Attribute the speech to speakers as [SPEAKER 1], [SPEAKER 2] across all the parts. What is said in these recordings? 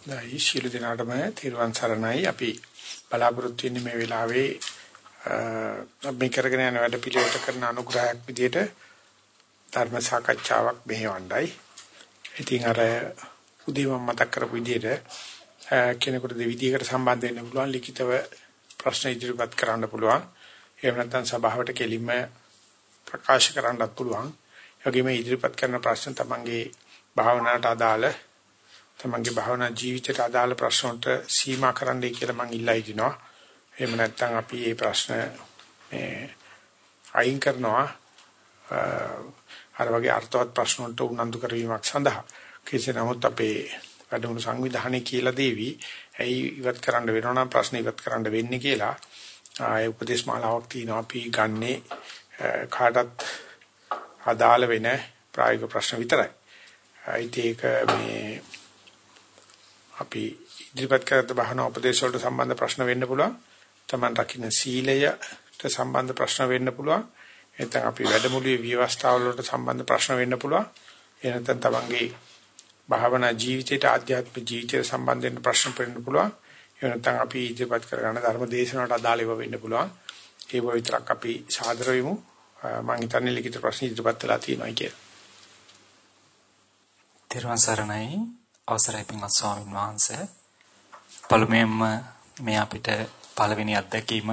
[SPEAKER 1] දැයි ශීල දිනාටම තිරුවන් සරණයි අපි බලාපොරොත්තු වෙන්නේ මේ වෙලාවේ අපි කරගෙන යන වැඩ පිළිවෙලට කරන අනුග්‍රහයක් විදිහට ධර්ම සාකච්ඡාවක් මෙහෙවණ්ඩයි. ඉතින් අර උදේම මතක් කරපු විදිහට කෙනෙකුට දෙවිදිහකට සම්බන්ධ වෙන්න පුළුවන් ලිඛිතව ප්‍රශ්න ඉදිරිපත් කරන්න පුළුවන්. එහෙම නැත්නම් සභාවට කෙලින්ම ප්‍රකාශ කරන්නත් පුළුවන්. ඒ වගේම ඉදිරිපත් කරන ප්‍රශ්න තමන්ගේ භාවනාවට අදාළ තමන්ගේ භාවනා ජීවිතයට අදාළ ප්‍රශ්න වලට සීමා කරන්නයි කියලා මම ඉල්ලා හිටිනවා. එහෙම නැත්නම් අපි මේ ප්‍රශ්න මේ අයින් කරනවා අර වගේ අර්ථවත් ප්‍රශ්න වලට උනන්දු කරවීමක් සඳහා. කෙසේ නමුත් අපේ වැඩමුළු සංවිධානයේ කියලා දේවි ඇයි ඉවත් කරන්න වෙනවා නම් ප්‍රශ්න ඉවත් කරන්න වෙන්නේ කියලා ආය උපදේශ මාලාවක් තියෙනවා අපි ගන්නේ කාටත් අදාළ වෙන ප්‍රායෝගික ප්‍රශ්න විතරයි. ඒක මේ අපි ඉදිරිපත් කරත් බහන උපදේශ වලට සම්බන්ධ ප්‍රශ්න වෙන්න පුළුවන්. Taman රකින්න සීලයට සම්බන්ධ ප්‍රශ්න වෙන්න පුළුවන්. නැත්නම් අපි වැඩමුළුවේ විවස්ථාවල වලට සම්බන්ධ ප්‍රශ්න වෙන්න පුළුවන්. එහෙ නැත්නම් Tamanගේ භාවනා ජීවිතයට ආධ්‍යාත්මික ජීවිතයට සම්බන්ධ වෙන ප්‍රශ්න වෙන්න පුළුවන්. එහෙ නැත්නම් අපි ඉදිරිපත් කරගන්න ධර්ම දේශනාවට අදාළ ඒවා වෙන්න පුළුවන්. ඒව විතරක් අපි සාදර වෙමු. මම හිතන්නේ ලිඛිත ප්‍රශ්න ඉදිරිපත් වෙලා තියෙනවා කියලා.
[SPEAKER 2] තිරුවන් සරණයි අවසරයි පින්වත් ස්වාමින් වහන්සේ. පළමුවෙන්ම මේ අපිට පළවෙනි අත්දැකීම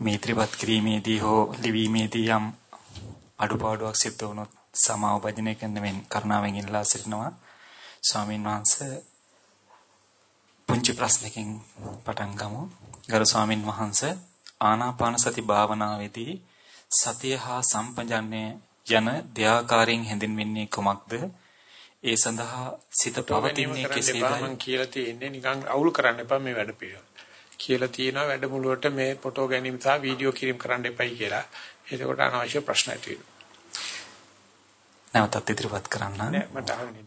[SPEAKER 2] මේ ඉදිරිපත් කිරීමේදී හෝ ලිවීමේදී යම් අඩුපාඩුවක් සිද්ධ වුණොත් සමාව භජනය කරන මෙන් කරුණාවෙන් ඉල්ලා සිටිනවා. ස්වාමින් වහන්සේ පුංචි ප්‍රශ්නකින් පටන් ගමු. ගරු ස්වාමින් වහන්සේ ආනාපාන සති භාවනාවේදී සතිය හා සම්පජන්ණය යන දෙආකාරයෙන් හැඳින්වෙන්නේ කුමක්ද? ඒ සඳහා සිත පවතින්නේ කෙසේද
[SPEAKER 1] මම කියලා තියෙන්නේ නිකන් අවුල් කරන්න එපා මේ වැඩ පිළිවෙල. කියලා තියෙනවා වැඩමුළුවට මේ ෆොටෝ ගැනීම සහ වීඩියෝ කිරීම කරන්න එපයි කියලා. එතකොට අනවශ්‍ය ප්‍රශ්න ඇති.
[SPEAKER 2] නැවතත් ඉදිරිපත් කරන්න.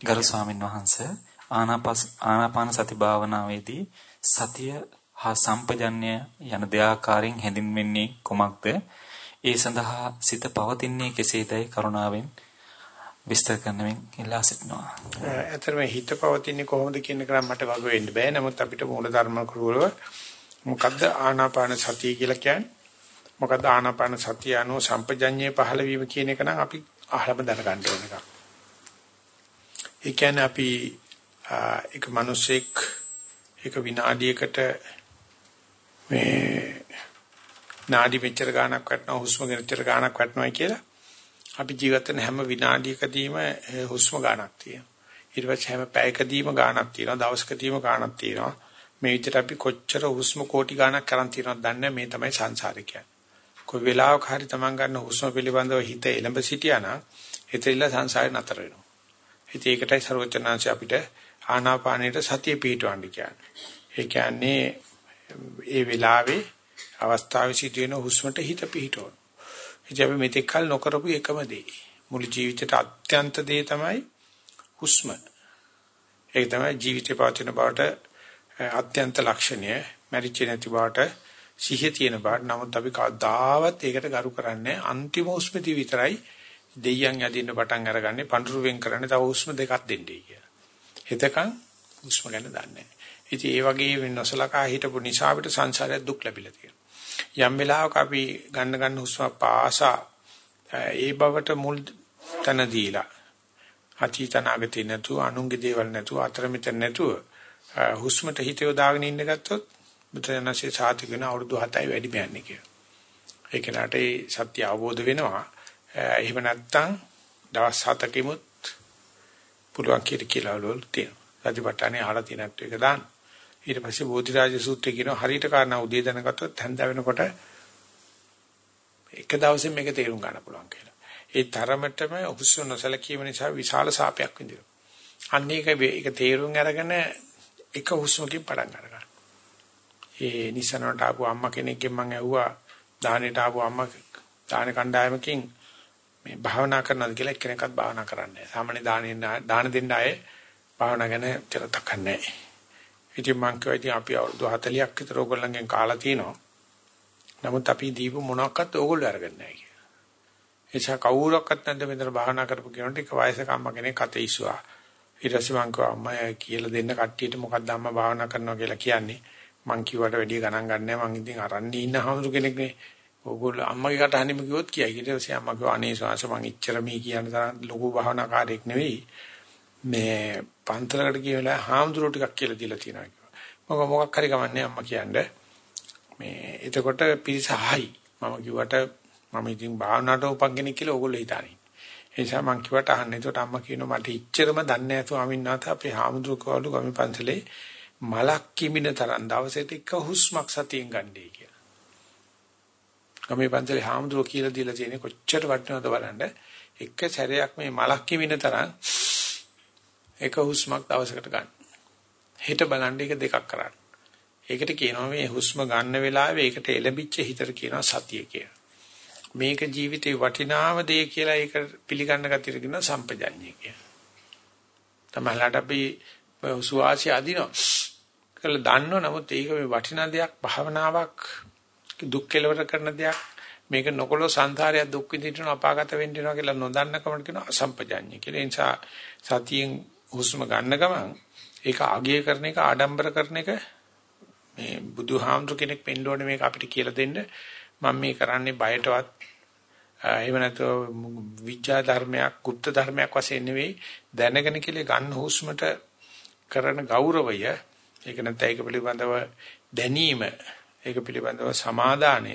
[SPEAKER 2] ගරු ස්වාමින් වහන්සේ ආනාපාස ආනාපාන සති භාවනාවේදී සතිය හා සම්පජන්‍ය යන දෙආකාරයෙන් හැඳින්වෙන්නේ කුමක්ද? ඒ සඳහා සිත පවතින්නේ කෙසේදයි කරුණාවෙන් විස්තර කරනමින් ඉල්ලා සිටිනවා.
[SPEAKER 1] ඇත්තටම හිත පවතින්නේ කොහොමද කියන එක මට වග වෙන්න බෑ. නමුත් අපිට මූල ධර්ම කරුවල මොකද්ද ආනාපාන සතිය කියලා කියන්නේ? මොකද්ද ආනාපාන සතිය අනුව සම්පජඤ්ඤේ පහළ වීම කියන එක නම් අපි අහලම දැනගන්න ඕන එකක්. ඒ කියන්නේ අපි එක මිනිසෙක් එක විනාඩියකට මේ නාඩි මෙච්චර ගාණක් වටනවා හුස්ම මෙච්චර ගාණක් වටනවා කියලා අපි ජීවත් වෙන හැම විනාඩියකදීම හුස්ම ගාණක් තියෙනවා. ඊට පස්සේ හැම පැයකදීම ගාණක් තියෙනවා. දවසකදීම ගාණක් තියෙනවා. මේ විදිහට අපි කොච්චර හුස්ම කෝටි ගාණක් කරන් තියෙනවද දන්නේ මේ තමයි සංසාරේ කියන්නේ. කොයි වෙලාවක හරි Taman ගන්න හුස්ම පිළිබඳව හිත එළඹ සිටියා නම් හිතෙilla සංසාරේ නතර වෙනවා. ඉතින් ඒකටයි ਸਰවචනාංශ අපිට ආනාපානයට සතිය පිටවන්න කියන්නේ. ඒ කියන්නේ ඒ වෙලාවේ අවස්ථාවේ සිදුවෙන හුස්මට හිත පිහිටවන. ඉතින් අපි මෙතෙක් කල නොකරපු එකම දේ. මුළු ජීවිතේට අත්‍යන්ත දේ තමයි හුස්ම. ඒක තමයි ජීවිතේ පවතින බවට අත්‍යන්ත ලක්ෂණය. මරිච්ච නැති බවට සිහිය තියෙන බවට. නමුත් අපි කවදාවත් ඒකට ගරු කරන්නේ අන්තිම හුස්මදී විතරයි දෙයියන් යදින්න පටන් අරගන්නේ පඳුරු වෙන් කරන්නේ තව හුස්ම දෙකක් දෙන්නයි කියලා. එතකන් හුස්ම ගැන දන්නේ නැහැ. ඉතින් ඒ වගේ නොසලකා හිටපු නිසා අපිට සංසාරයක් දුක් ලැබිලා තියෙනවා. යම් වෙලාවක අපි ගන්න ගන්න හුස්ම පාසා ඒ බවට මුල් තන දීලා අතීතනාගතේ නැතුව අනුන්ගේ දේවල් නැතුව අතරමිත නැතුව හුස්මට හිත යොදාගෙන ඉන්න ගත්තොත් බුදුරජාණන්සේ සාති වෙන අවුරුදු 7යි වැඩි බෑන්නේ කියලා. ඒ කෙනාට ඒ සත්‍ය අවබෝධ වෙනවා. එහෙම නැත්නම් දවස් 7කිමුත් පුළුවන් කියලා වල තියෙනවා. සතිපට්ඨානේ අහලා තියෙනත් එක දාන්න. ඊට පස්සේ බෝධිරාජ සූත්‍රය කියනවා හරියට කාරණා උදේ දැනගත්තොත් හැන්ද වෙනකොට එක දවසෙන් මේක තේරුම් ගන්න පුළුවන් කියලා. ඒ තරමටම හුස්ම නොසලකීම නිසා විශාල සාපයක් විඳිනවා. අන්න ඒක ඒක තේරුම් අරගෙන එක හුස්මකින් පටන් ගන්නවා. ඒ නිසනට ආපු අම්මා කෙනෙක්ගෙන් මම ඇහුවා දානෙට ආපු අම්මා දාන කණ්ඩායමකින් මේ භාවනා කරනවාද කියලා එක්කෙනෙක්වත් භාවනා කරන්නේ නැහැ. සාමාන්‍ය දානෙන් දාන දෙන්න අය භාවනා ගැන චරතක් නැහැ. ඉතින් මං කියවා ඉතින් අපි අවුරුදු 40ක් විතර ඕගොල්ලන්ගෙන් කාලා තිනවා. නමුත් අපි දීපු මොනක්වත් ඕගොල්ලෝ අරගෙන නැහැ කියලා. එනිසා කවුරක්වත් නැද්ද මෙතන භාවනා කරපු කෙනෙකුට එක වයසක අම්මා කෙනෙක් අතේ ඉස්සුවා. ඊට පස්සේ මං කිව්වා අම්මා කියලා දෙන්න කට්ටියට මොකක්ද අම්මා භාවනා කරනවා කියලා කියන්නේ. මං කිව්වට වැඩිය ගණන් ගන්නෑ මං ඉතින් අරන්නේ ඉන්න හමුරු කෙනෙක් නේ. ඕගොල්ලෝ අම්මගේ කටහඬින්ම කිව්වොත් කියයි. ඊට පස්සේ අම්මා කිව්වා අනේ ස්වාංශ මං ඉච්චර මේ කියන තරම් ලොකු භාවනාකාරයෙක් නෙවෙයි. මේ පන්තලකට ගිය වෙලාවේ හාමුදුරුවෝ ටිකක් කියලා දීලා තියෙනවා කිව්වා. මොකක් මොකක් හරි කමන්නේ අම්මා කියන්නේ. මේ එතකොට පිරිස හයි. මම කිව්වට මම ඉතින් භාවනාවට උපන්ගෙනෙක් කියලා ඕගොල්ලෝ හිතන්නේ. ඒ නිසා මං කිව්වට අහන්නේ. එතකොට අම්මා කියනවා මට ඉච්චරම දන්නේ නැහැ ස්වාමීන් වහන්සේ අපේ හාමුදුරුවෝ කවලු ගමි පන්සලේ මලක් කිමින තරම් දවසට එක හුස්මක් සතියෙන් ගන්නයි කියලා. ගමේ පන්සලේ හාමුදුරුවෝ කියලා දීලා තියෙන්නේ කොච්චර වටිනවද බලන්න. එක සැරයක් මේ මලක් කිමින තරම් එක හුස්මක් දවසකට ගන්න. හිත බලන්න එක දෙකක් කරන්න. ඒකට කියනවා මේ හුස්ම ගන්න වෙලාවේ ඒකට එළඹිච්ච හිතට කියනවා සතිය කියලා. මේක ජීවිතේ වටිනාම දේ කියලා ඒක පිළිගන්න ගතියට කියනවා සම්පජඤ්ඤය කියලා. තමයිලාට අපි සුවාසිය අදිනවා. කියලා දන්නව නමුත් ඒක මේ වටිනා දෙයක් භාවනාවක් දුක් කෙලවර කරන දෙයක් මේක නොකොලෝ සංසාරයක් දුක් විඳින්න අපාගත වෙන්න වෙනවා කියලා නොදන්න කමකට කියනවා අසම්පජඤ්ඤය කියලා. ඒ නිසා සතියෙන් හුස්ම ගන්න ගමන් ඒක අගය කරන එක ආඩම්බර කරන එක මේ බුදුහාමුදුර කෙනෙක් වෙන්න ඕනේ මේක අපිට කියලා දෙන්න මම මේ කරන්නේ බයටවත් එහෙම නැත්නම් විඥා ධර්මයක්, গুপ্ত ධර්මයක් වශයෙන් නෙවෙයි දැනගෙන කියලා ගන්න හුස්මට කරන ගෞරවය, ඒක නැත්නම් ඒක පිළිබඳව දැනීම, ඒක පිළිබඳව සමාදානය,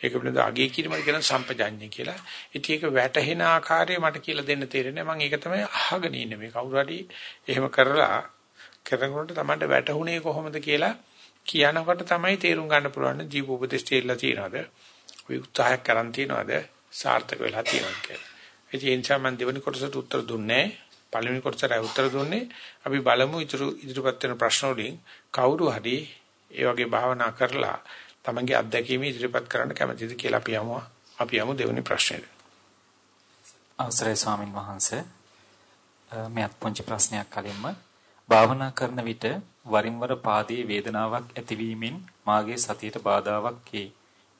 [SPEAKER 1] ඒක පිළිබඳව අගය කිරීම කියන සම්පජාඤ්ඤය කියලා. ඉතින් ඒක වැටහෙන ආකාරය මට කියලා දෙන්න තේරෙන්නේ මම ඒක තමයි අහගෙන ඉන්නේ මේ කවුරු හරි එහෙම කරලා කරනකොට තමයි වැටහුනේ කොහොමද කියලා කියනකොට තමයි තේරුම් ගන්න පුළුවන් ජීව උපදේශ දෙilla තියනවාද? ඔය උත්සාහයක් කරන් තියනවාද? සාර්ථක වෙලා තියෙනවා කියලා. ඒ නිසා මම දෙවෙනි කොටසට උත්තර දුන්නේ පළවෙනි කොටසට උත්තර දුන්නේ අපි බලමු ඉතුරු ඉදිරිපත් වෙන ප්‍රශ්න වලින් කවුරු හරි ඒ වගේ භාවනා කරලා තමන්ගේ අත්දැකීම ඉදිරිපත් කරන්න කැමතිද කියලා අපි යමු අපි යමු දෙවෙනි ප්‍රශ්නෙට.
[SPEAKER 2] අවසරයි ස්වාමින් වහන්සේ. මෙයත් පුංචි ප්‍රශ්නයක් කලින්ම භාවනා කරන විට වරින් වර පාදයේ වේදනාවක් ඇතිවීමෙන් මාගේ සතියට බාධාවක් වේ.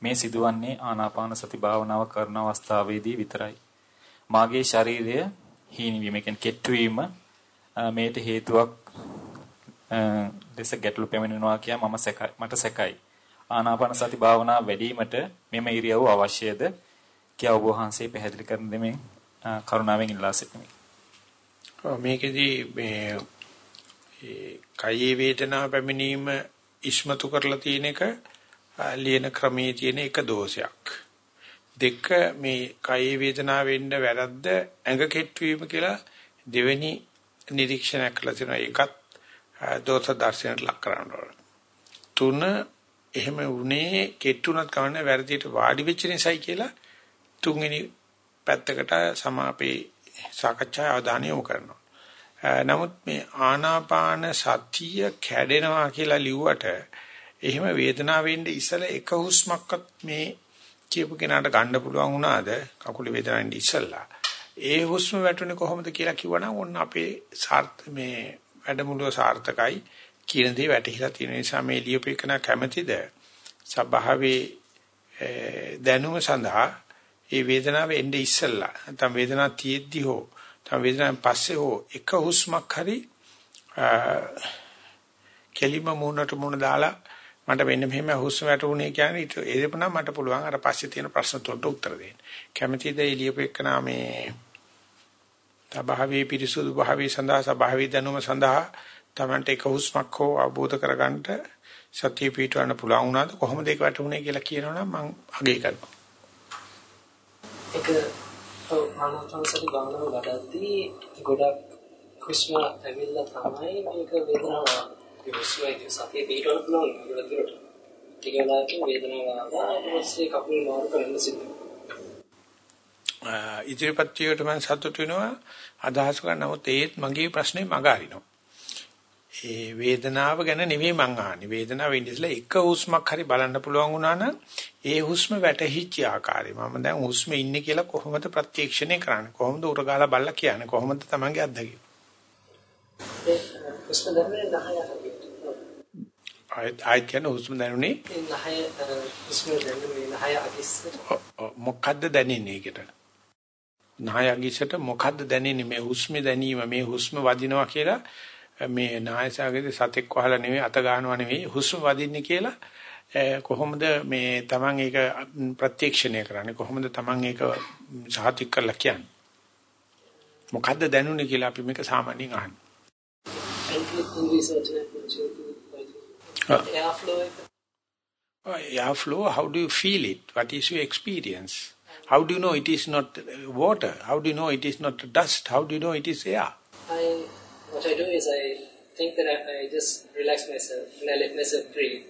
[SPEAKER 2] මේ සිදුවන්නේ ආනාපාන සති භාවනාව කරන අවස්ථාවේදී විතරයි. මාගේ ශරීරය හීනවීම කියන්නේ කෙට්ටු වීම මේට හේතුවක් ලෙස ගැටලු පැමිණෙනවා කියා මම සැකයි මට සැකයි. ආනාපාන සති භාවනාව වැඩිවීමට මෙම ඉරියව්ව අවශ්‍යද කියා ඔබ වහන්සේ පැහැදිලි කරන දෙමින් කරුණාවෙන් ඉල්ලා සිටිමි.
[SPEAKER 1] මේකෙදී මේ කයේ වේදනාව පැමිණීම ඉස්මතු කරලා තියෙන එක ලියන ක්‍රමයේ තියෙන එක දෝෂයක්. දෙක මේ කය වේදනාව වෙන්න වැරද්ද ඇඟ කෙට්වීම කියලා දෙවෙනි නිරීක්ෂණයක් කළා තියෙනවා. ඒකත් දෝෂ දර්ශනයට ලක් කරන්න ඕන. තුන එහෙම වුණේ කෙට්ටුනත් කවන්න වැරදියට වාඩි වෙච්ච නිසායි කියලා තුන්වෙනි පැත්තකට සමාපේ සාකච්ඡා අවධානය යොමු කරනවා. නමුත් මේ ආනාපාන සතිය කැඩෙනවා කියලා ලිව්වට එහෙම වේදනාව වෙන්නේ ඉස්සල එක හුස්මක්වත් මේ කියපු කෙනාට ගන්න පුළුවන් වුණාද? කකුලේ වේදනාවෙන් ඉස්සලා ඒ හුස්ම වැටුනේ කොහොමද කියලා කිව්වනම් ඔන්න අපේ සාර්ථ මේ වැඩමුළුව සාර්ථකයි. කියන දේ වැටහිලා තියෙන නිසා මේ ලියුපේකන කැමැතිද සබාවේ දැනුම සඳහා ඒ වේදනාව එන්නේ ඉස්සලා නැත්නම් වේදනාව තියෙද්දි හෝ නැත්නම් වේදනාවෙන් පස්සේ හෝ එක හුස්මක් හරි කෙලිම මූණට මූණ දාලා මට වෙන්න මෙහෙම හුස්ම වැටුනේ කියන්නේ ඒක නම් මට පුළුවන් අර පස්සේ තියෙන ප්‍රශ්න තුනට උත්තර දෙන්න. කැමැතිද එළියපු එක්කනා මේ තභාවී පිරිසුදු භාවී සඳහා සභාවී දැනුම සඳහා Tamante එක හුස්මක් හෝ අවබෝධ කරගන්නට සතිය පිටවන්න පුළුවන් වුණාද කොහොමද ඒක වැටුනේ කියලා කියනවනම් මම අගය කරනවා.
[SPEAKER 3] ඒක ආනාපානසති භාවනාව වඩද්දී ගොඩක් කුෂ්ම ඇවිල්ලා තමයි මේක වේදනාව විශ්වයේ සතිය පිටවන්න පුළුවන් නේද දුරට. ටික වෙලාවකින් වේදනාව ආවා ඊට පස්සේ කකුල් මාරු කරන්න සිද්ධ
[SPEAKER 1] වෙනවා. ඉදිරිපත්තියට මම සතුටු වෙනවා අදහස් කරන නමුත් ඒත් මගේ ප්‍රශ්නේ මග අරිනවා. ඒ වේදනාව ගැන නෙවෙයි මං අහන්නේ. වේදනාව වෙන්නේ ඉතලා එක හුස්මක් හරි බලන්න පුළුවන් වුණා නම් ඒ හුස්ම වැටහිච්ච ආකාරය. මම දැන් හුස්මේ ඉන්නේ කියලා කොහොමද ප්‍රත්‍යක්ෂණය කරන්නේ? කොහොමද උරගාලා බලලා කියන්නේ? කොහොමද තමන්ගේ අත්දැකීම? ආයත් කියන හුස්ම දැනුනේ
[SPEAKER 3] නහය හුස්ම දැනුනේ නහය අදිස්සට
[SPEAKER 1] මොකද්ද දැනෙන්නේ ඒකට නායගිසට මොකද්ද දැනෙන්නේ මේ හුස්ම දැනීම මේ හුස්ම වදිනවා කියලා මේ නායසාගේදී සතෙක් වහලා නෙවෙයි අත ගන්නවා නෙවෙයි හුස්ම වදින්නේ කියලා කොහොමද මේ Taman ඒක ප්‍රත්‍යක්ෂණය කරන්නේ? කොහොමද Taman ඒක සාතික් කරලා කියන්නේ? මොකද්ද දැනුනේ කියලා අපි මේක සාමාන්‍යයෙන් අහන්නේ.
[SPEAKER 3] Airflow
[SPEAKER 1] airflow how do you feel it? What is your experience? How do you know it is not water? How do you know it is not dust? How do you know it is air?
[SPEAKER 3] I, what I do is I think that I, I just relax myself and I let myself breathe.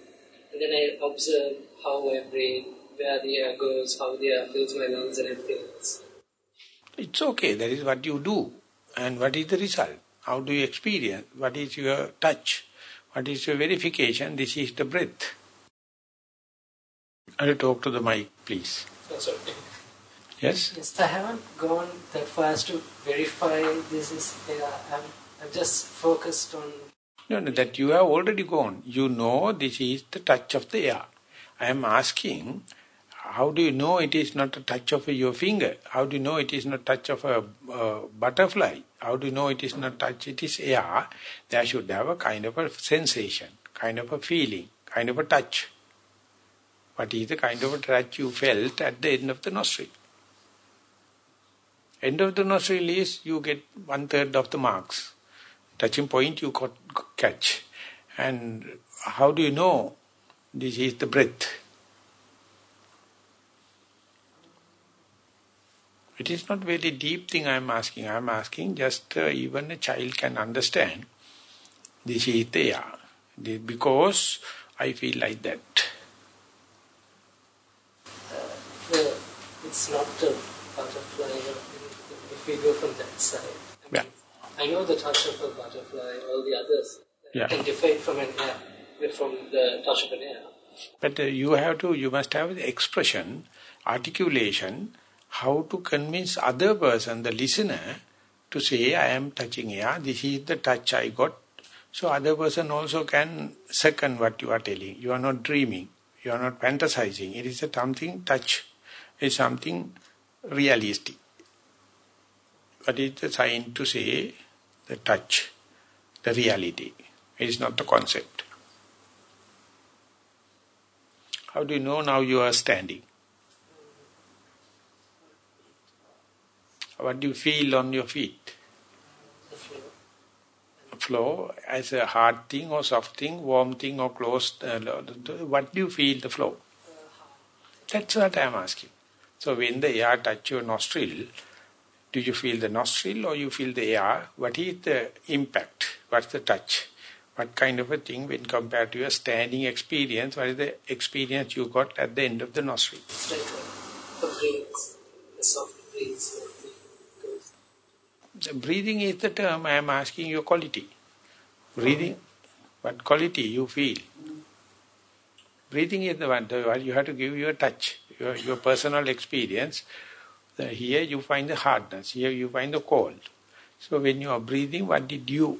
[SPEAKER 3] And then I observe how I breathe, where the air goes, how the air fills my lungs and everything else.
[SPEAKER 1] It's okay. That is what you do. And what is the result? How do you experience? What is your touch? What is your verification? This is the breath. I'll talk to the mic, please.
[SPEAKER 3] Oh, sorry.
[SPEAKER 1] Yes?
[SPEAKER 3] Yes, I haven't gone that far as to verify this is there. I'm, I'm just focused on...
[SPEAKER 1] No, no, that you have already gone. You know this is the touch of the air. I am asking, how do you know it is not a touch of your finger? How do you know it is not touch of a uh, butterfly? How do you know it is not touch, it is air? There should have a kind of a sensation, kind of a feeling, kind of a touch. What is the kind of a touch you felt at the end of the nostril? End of the nostril is you get one third of the marks. Touching point you got, catch. And how do you know this is the breath? It is not very deep thing I am asking. I am asking just uh, even a child can understand. This is there. Because I feel like that.
[SPEAKER 3] Uh, it's not a butterfly if we go from that side. I know the touch of a butterfly, all the others
[SPEAKER 1] yeah.
[SPEAKER 3] can differ from an air, from the touch of an air.
[SPEAKER 1] But uh, you have to, you must have the expression, articulation, how to convince other person, the listener, to say, I am touching air, this is the touch I got. So other person also can second what you are telling. You are not dreaming. You are not fantasizing. It is a something touch. It is something realistic what is the sign to say the touch, the reality. It is not the concept. How do you know now you are standing? What do you feel on your feet? Flow as a hard thing or soft thing, warm thing or closed. Uh, what do you feel the flow? That's what I am asking. So when the air touch your nostril, do you feel the nostril or you feel the air? What is the impact? What's the touch? What kind of a thing when compared to your standing experience? What is the experience you got at the end of the nostril?
[SPEAKER 3] A, breeze, a soft breeze.
[SPEAKER 1] The breathing is the term I am asking your quality. Breathing, what quality you feel? Breathing is the one, the, you have to give your touch, your, your personal experience here you find the hardness, here you find the cold. So when you are breathing, what did you?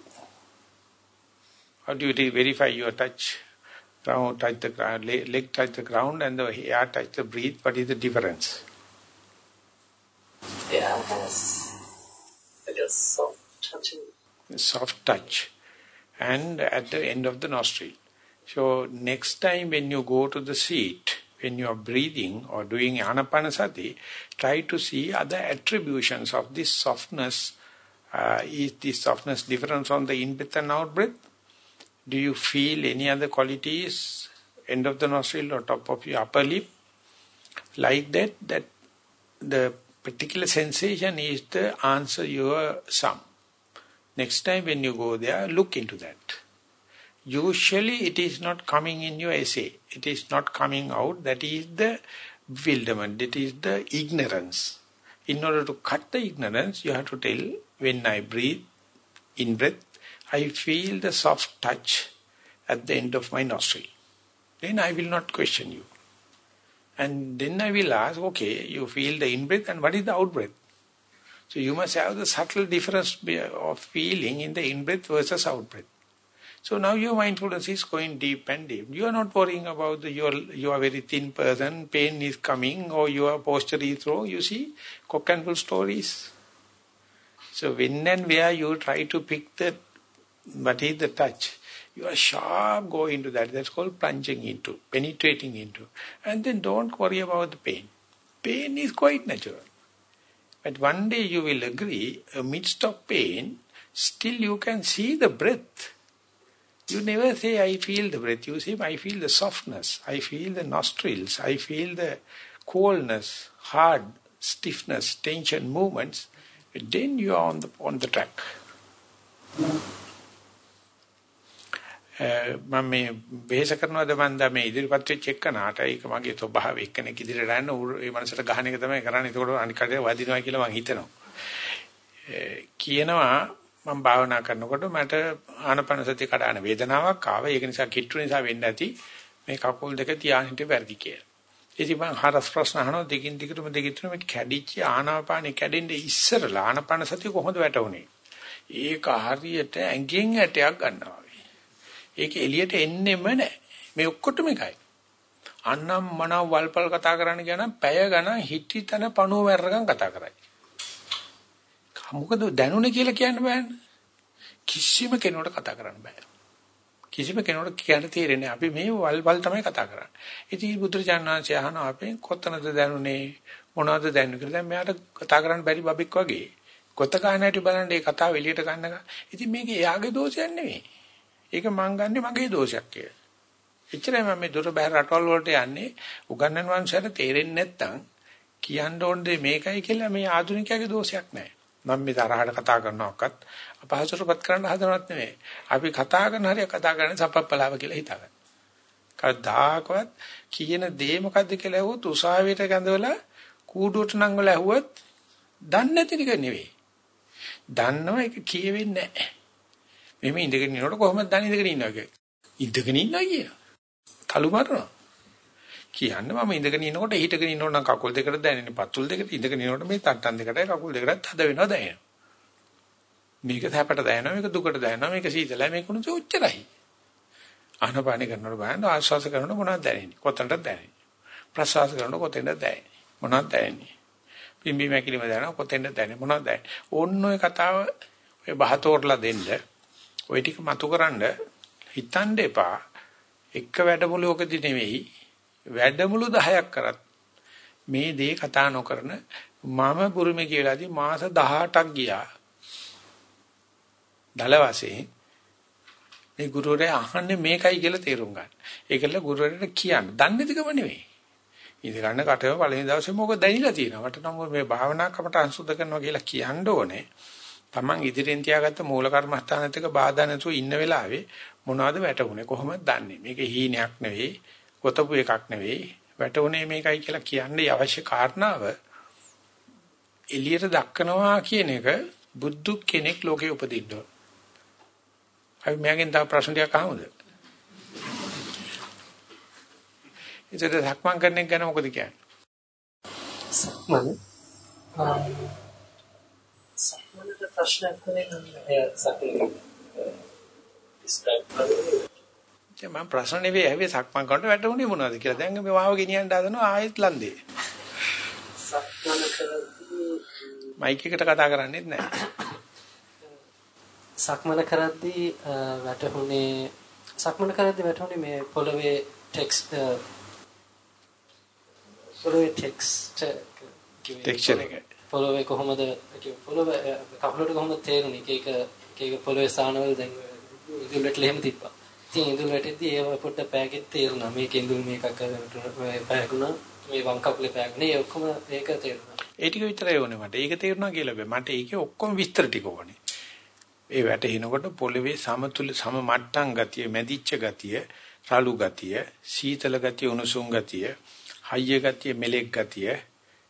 [SPEAKER 1] How do you verify your touch? Ground touch the ground, leg touch the ground and the air touch the breathe. What is the difference?
[SPEAKER 3] Air has like a soft touching.
[SPEAKER 1] Soft touch. And at the end of the nostril. So next time when you go to the seat, when you are breathing or doing anapanasati, try to see other attributions of this softness. Uh, is this softness different from the in-breath and out-breath? Do you feel any other qualities, end of the nostril or top of your upper lip? Like that, that the particular sensation is the answer your sum. Next time when you go there, look into that. Usually it is not coming in your essay. It is not coming out. That is the bewilderment. It is the ignorance. In order to cut the ignorance, you have to tell, when I breathe, in breath, I feel the soft touch at the end of my nostril. Then I will not question you. And then I will ask, okay, you feel the in-breath and what is the out-breath? So you must have the subtle difference of feeling in the in-breath versus out-breath. So now your mindfulness is going deep and deep. You are not worrying about the, your, you are very thin person, pain is coming, or your posture is low. You see, cock and bull stories. So when and where you try to pick the, what is the touch, you are sharp, go into that. That's called plunging into, penetrating into. And then don't worry about the pain. Pain is quite natural. But one day you will agree, amidst of pain, still you can see the breath. You never say, I feel the breath. You say, I feel the softness. I feel the nostrils. I feel the coldness, hard, stiffness, tension, movements. Then you are on the, on the track. මම මේ වෙහෙස කරනවද මන්ද මේ ඉදිරිපත් වෙච්ච එක්කනට ඒක මගේ ස්වභාවය එක්කෙනෙක් ඉදිරියට යන්න ඒ මනසට ගහන එක තමයි කරන්නේ. ඒකෝට අනික් කඩේ වදිනවා කියලා මං හිතනවා. කියනවා මම භාවනා කරනකොට මට ආනපන සතිය කඩාන වේදනාවක් ආවා. ඒක නිසා කිට්ටු නිසා වෙන්න ඇති මේ කකුල් දෙක තියාගෙන හිටිය වැරදි කියලා. ඉතින් මම හරස් ප්‍රශ්න අහනවා දෙකින් දිගටම දෙකින් මේ කැඩිච්ච ආනාපානෙ කැඩෙන්නේ ඉස්සරලා ආනපන සතිය කොහොමද වැටුනේ? ඒක හරියට ඇඟෙන් ඇටයක් ගන්නවා. ඒක එළියට එන්නෙම නැහැ. මේ ඔක්කොටම එකයි. අන්නම් මනව වල්පල් කතා කරන්න කියන පැය ගණන් හිටිතන පණුව වැරගම් කතා කරයි. මොකද දැනුනේ කියලා කියන්න බෑනේ. කිසිම කෙනෙකුට කතා කරන්න බෑ. කිසිම කෙනෙකුට කියන්න තේරෙන්නේ අපි මේ වල්පල් තමයි කතා කරන්නේ. ඉතින් බුදුරජාණන් වහන්සේ අහනවා අපෙන් කොතනද දැනුනේ මොනවද දැනුනේ කියලා. දැන් මෙයාට කතා කරන්න බැරි බබෙක් වගේ. කොත ගන්න හැටි බලන්න මේ කතාව එළියට ගන්න. ඉතින් මේක එයාගේ දෝෂයක් නෙවෙයි. ඒක මං ගන්නෙ මගේ දෝෂයක් කියලා. එච්චරයි මම මේ දොර බැහැර රටවල් වලට යන්නේ උගන්නන වංශයට තේරෙන්නේ නැත්තම් කියන්න ඕන දේ මේකයි කියලා මේ ආධුනිකයාගේ දෝෂයක් නැහැ. මම මේ තරහට කතා කරනවක්වත් අපහසුටපත් කරන්න හදනවත් නෙමෙයි. අපි කතා කරන හරිය කතා කරන්නේ සපප්පලාව කියලා හිතාගන්න. කවදාකවත් කියන දේ මොකද්ද කියලා ඇහුවොත් උසාවියට ගඳවලා කූඩුවට නංගල ඇහුවොත් දන්නේ නැති එක නෙවෙයි. දන්නව ඒක කියවෙන්නේ නැහැ. මෙහෙම ඉඳගෙන ඉන්නකොට කොහොමද දන්නේ ඉඳගෙන ඉන්නවා කියලා. ඉඳගෙන ඉන්නවා කියන. තලු මරනවා. කියන්නේ මම ඉඳගෙන ඉන්නකොට හිටගෙන ඉන්නකොට නම් කකුල් දෙකට දැනෙන්නේ පතුල් දෙකට ඉඳගෙන ඉන්නකොට මේ තට්ටන් දෙකටයි කකුල් දෙකටත් හද වෙනවා දැනෙනවා. මේක සැපට දැනෙනවා මේක දුකට දැනෙනවා මේක සීතලයි මේක උණුසු උච්චරයි. ආනපාන කරනකොට බලන්න ආශ්වාස කරනකොට මොනවද දැනෙන්නේ? කොතනද දැනෙන්නේ? ප්‍රශ්වාස කරනකොට කොතෙන්ද දැනෙන්නේ? මොනවද දැනෙන්නේ? පිම්බි මැකිලිම දැනෙනවා කොතෙන්ද දැනෙන්නේ? මොනවද දැනෙන්නේ? ඕන්න ඔය කතාව ඔය බහතෝරලා දෙන්න ওই ටික මතුකරනද හිතන්න එපා. එක වැඩමුළුවකදී නෙවෙයි වැඩමුළු 10ක් කරත් මේ දේ කතා නොකරන මම බුරුමේ කියලාදී මාස 18ක් ගියා. දල වශයෙන් මේ ගුරුවරයා අහන්නේ මේකයි කියලා තේරුම් ගන්න. ඒකල ගුරුවරයාට කියන්න. දන්නේ දිගම නෙවෙයි. ඉඳ ගන්න කටව පළවෙනි දවසේ මොකද දැනිලා තියෙනවා. මට නම් මේ භාවනා කමට අංශුද්ධ කරනවා කියලා කියන්න ඕනේ. Taman ඉදිරියෙන් තියාගත්ත මූල කර්මස්ථානත් එක්ක බාධා නැතුව ඉන්න වෙලාවේ මොනවද වැටුනේ කොහොමද දන්නේ මේක හීනයක් නෙවෙයි ගොතපු එකක් නෙවෙයි වැටුනේ මේකයි කියලා කියන්නේ අවශ්‍ය කාරණාව එළියට දක්කනවා කියන එක බුද්ධ කෙනෙක් ලෝකේ උපදින්න ඕන. අපි මගෙන් තව ප්‍රශ්න ටිකක් අහමුද? ඉතින් සක්මන් කරන එක ගැන මොකද කියන්නේ?
[SPEAKER 3] සක්මන් සක්මනට ප්‍රශ්නයක් නෙවෙයි සක්මන කරන්නේ
[SPEAKER 1] මම ප්‍රශ්න නෙවෙයි ඇහුවේ සක්මන් කරනකොට වැටුනේ මොනවද කියලා. දැන් මේ වාව ගෙනියන්න හදනවා ආයෙත් ලන්දේ.
[SPEAKER 3] සක්මන කරද්දී
[SPEAKER 1] මයික් එකට කතා කරන්නේත් නැහැ.
[SPEAKER 3] සක්මන කරද්දී වැටුනේ සක්මන කරද්දී වැටුනේ මේ පොළවේ ටෙක්ස්ට් පොළවේ ටෙක්ස්ට්
[SPEAKER 1] ටෙක්ස්චර් එක.
[SPEAKER 3] පොළවේ කොහොමද පොළවේ කකුලට කොහොමද තේරුනේ එක එක එක පොළවේ ස්ථානවල දැන් ඉඳුල් වැටලා එහෙම තිබ්බා. ඉතින් ඉඳුල් වැටෙද්දී ඒව පොඩ්ඩ පෑගෙත් තේරුණා. මේක ඉඳුල් මේකක් පෑගුණා. මේ වම් කකුලේ පෑගුණා. ඒ ඔක්කොම ඒක තේරුණා.
[SPEAKER 1] ඒ ටික විතරයි ඕනේ මට. ඒක තේරුණා කියලා බෑ. මට ඒකේ ඔක්කොම විස්තර ටික ඕනේ. ඒ වැටෙනකොට පොළවේ සමතුල සම මට්ටම් ගතිය, මැදිච්ච ගතිය, රළු ගතිය, සීතල ගතිය, උණුසුම් ගතිය, හයිය ගතිය, මෙලෙක් ගතිය,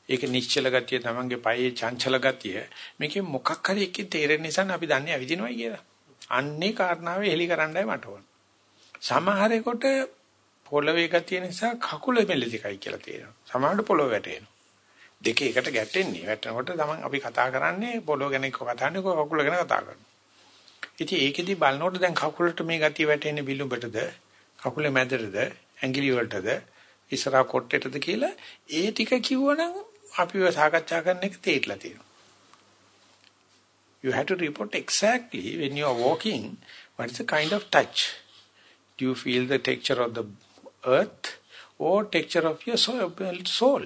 [SPEAKER 1] ඒක නිශ්චල ගතිය තමන්ගේ පයේ චංචල ගතිය මේකේ මොකක් හරි එකකින් තේරෙන නිසා අපි දන්නේ ඇවිදිනවයි කියලා. අන්නේ කාරණාව එලි කරන්නයි මට ඕන. සමහරෙකුට පොළවේ ගතිය නිසා කකුල මෙලෙදිකයි කියලා තේරෙනවා. සමහරට පොළව වැටෙනවා. දෙක එකට ගැටෙන්නේ. වැටෙනකොට තමන් අපි කතා කරන්නේ පොළව ගැන කතා කරන්නේ කකුල ගැන කතා කරනවා. ඉතින් ඒකෙදි බලනකොට දැන් කකුලට මේ ගතිය වැටෙන්නේ විලුඹටද කකුලේ මැදටද ඇඟිලි වලටද ඉස්සරහා කොට්ටේටද කියලා ඒ ටික කිව්වනම් අපිව සාකච්ඡා කරන එක තේරිලා තියෙනවා. You have to report exactly when you are walking what is the kind of touch. Do you feel the texture of the earth or texture of your soul?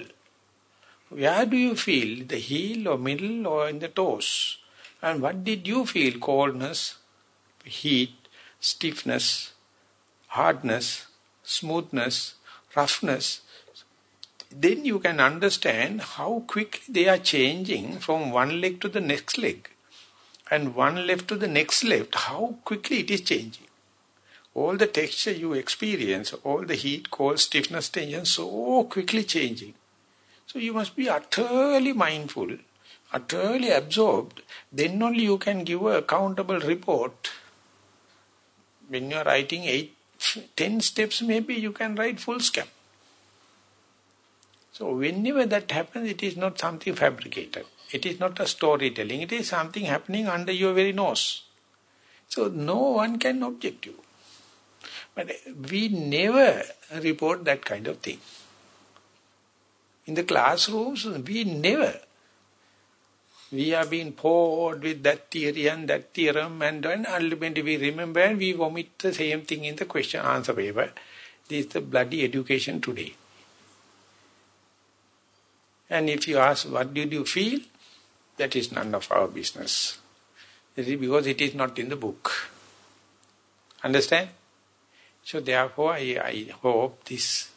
[SPEAKER 1] Where do you feel the heel or middle or in the toes? And what did you feel? Coldness, heat, stiffness, hardness, smoothness, roughness, then you can understand how quickly they are changing from one leg to the next leg. And one left to the next left, how quickly it is changing. All the texture you experience, all the heat, cold, stiffness, tension, so quickly changing. So you must be utterly mindful, utterly absorbed. Then only you can give a accountable report. When you are writing eight 10 steps maybe you can write full scam. So whenever that happens, it is not something fabricated. It is not a storytelling. It is something happening under your very nose. So no one can object you. But we never report that kind of thing. In the classrooms, we never we are being poured with that theory and that theorem and then ultimately we remember and we vomit the same thing in the question answer paper. This is the bloody education today. And if you ask what did you feel, that is none of our business. because it is not in the book. Understand? So therefore I, I hope this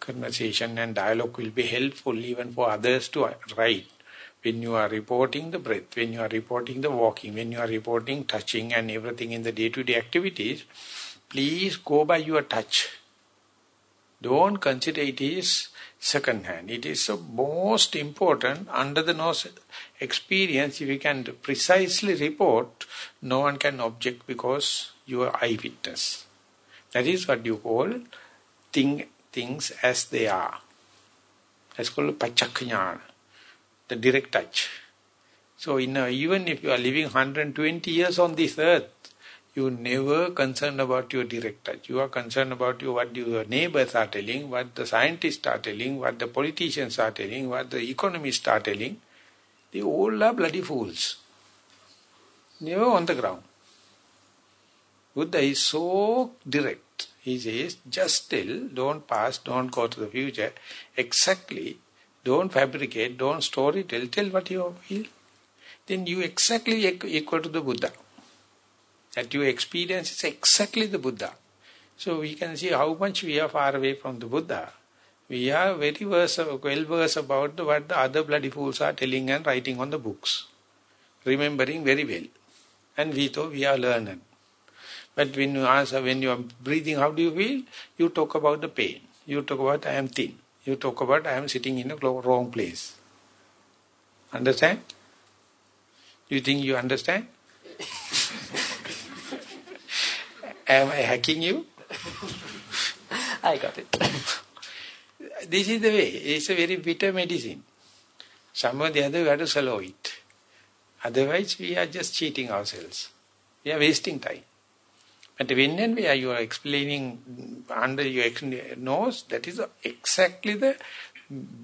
[SPEAKER 1] conversation and dialogue will be helpful even for others to write when you are reporting the breath, when you are reporting the walking, when you are reporting touching and everything in the day-to-day -day activities, please go by your touch. Don't consider it is second hand. It is the most important under the nose experience. If you can precisely report, no one can object because you are eyewitness. That is what you call thing, things as they are. That's called pachaknyana the direct touch. So in a, even if you are living 120 years on this earth, you never concerned about your direct touch. You are concerned about you, what your neighbors are telling, what the scientists are telling, what the politicians are telling, what the economists are telling. They all are bloody fools. Never on the ground. Buddha is so direct. He says, just tell, don't pass, don't go to the future. Exactly don't fabricate, don't story tell, tell what you feel. Then you exactly equal to the Buddha. That you experience is exactly the Buddha. So we can see how much we are far away from the Buddha. We are very verse, well versed about the, what the other bloody fools are telling and writing on the books. Remembering very well. And we thought we are learned. But when you answer, when you are breathing, how do you feel? You talk about the pain. You talk about I am thin. You talk about I am sitting in a wrong place. Understand? Do you think you understand? am I hacking you?
[SPEAKER 3] I got it.
[SPEAKER 1] this is the way. It's a very bitter medicine. Some or the other we have to swallow it. Otherwise we are just cheating ourselves. We are wasting time. But when and where you are explaining under your nose, that is exactly the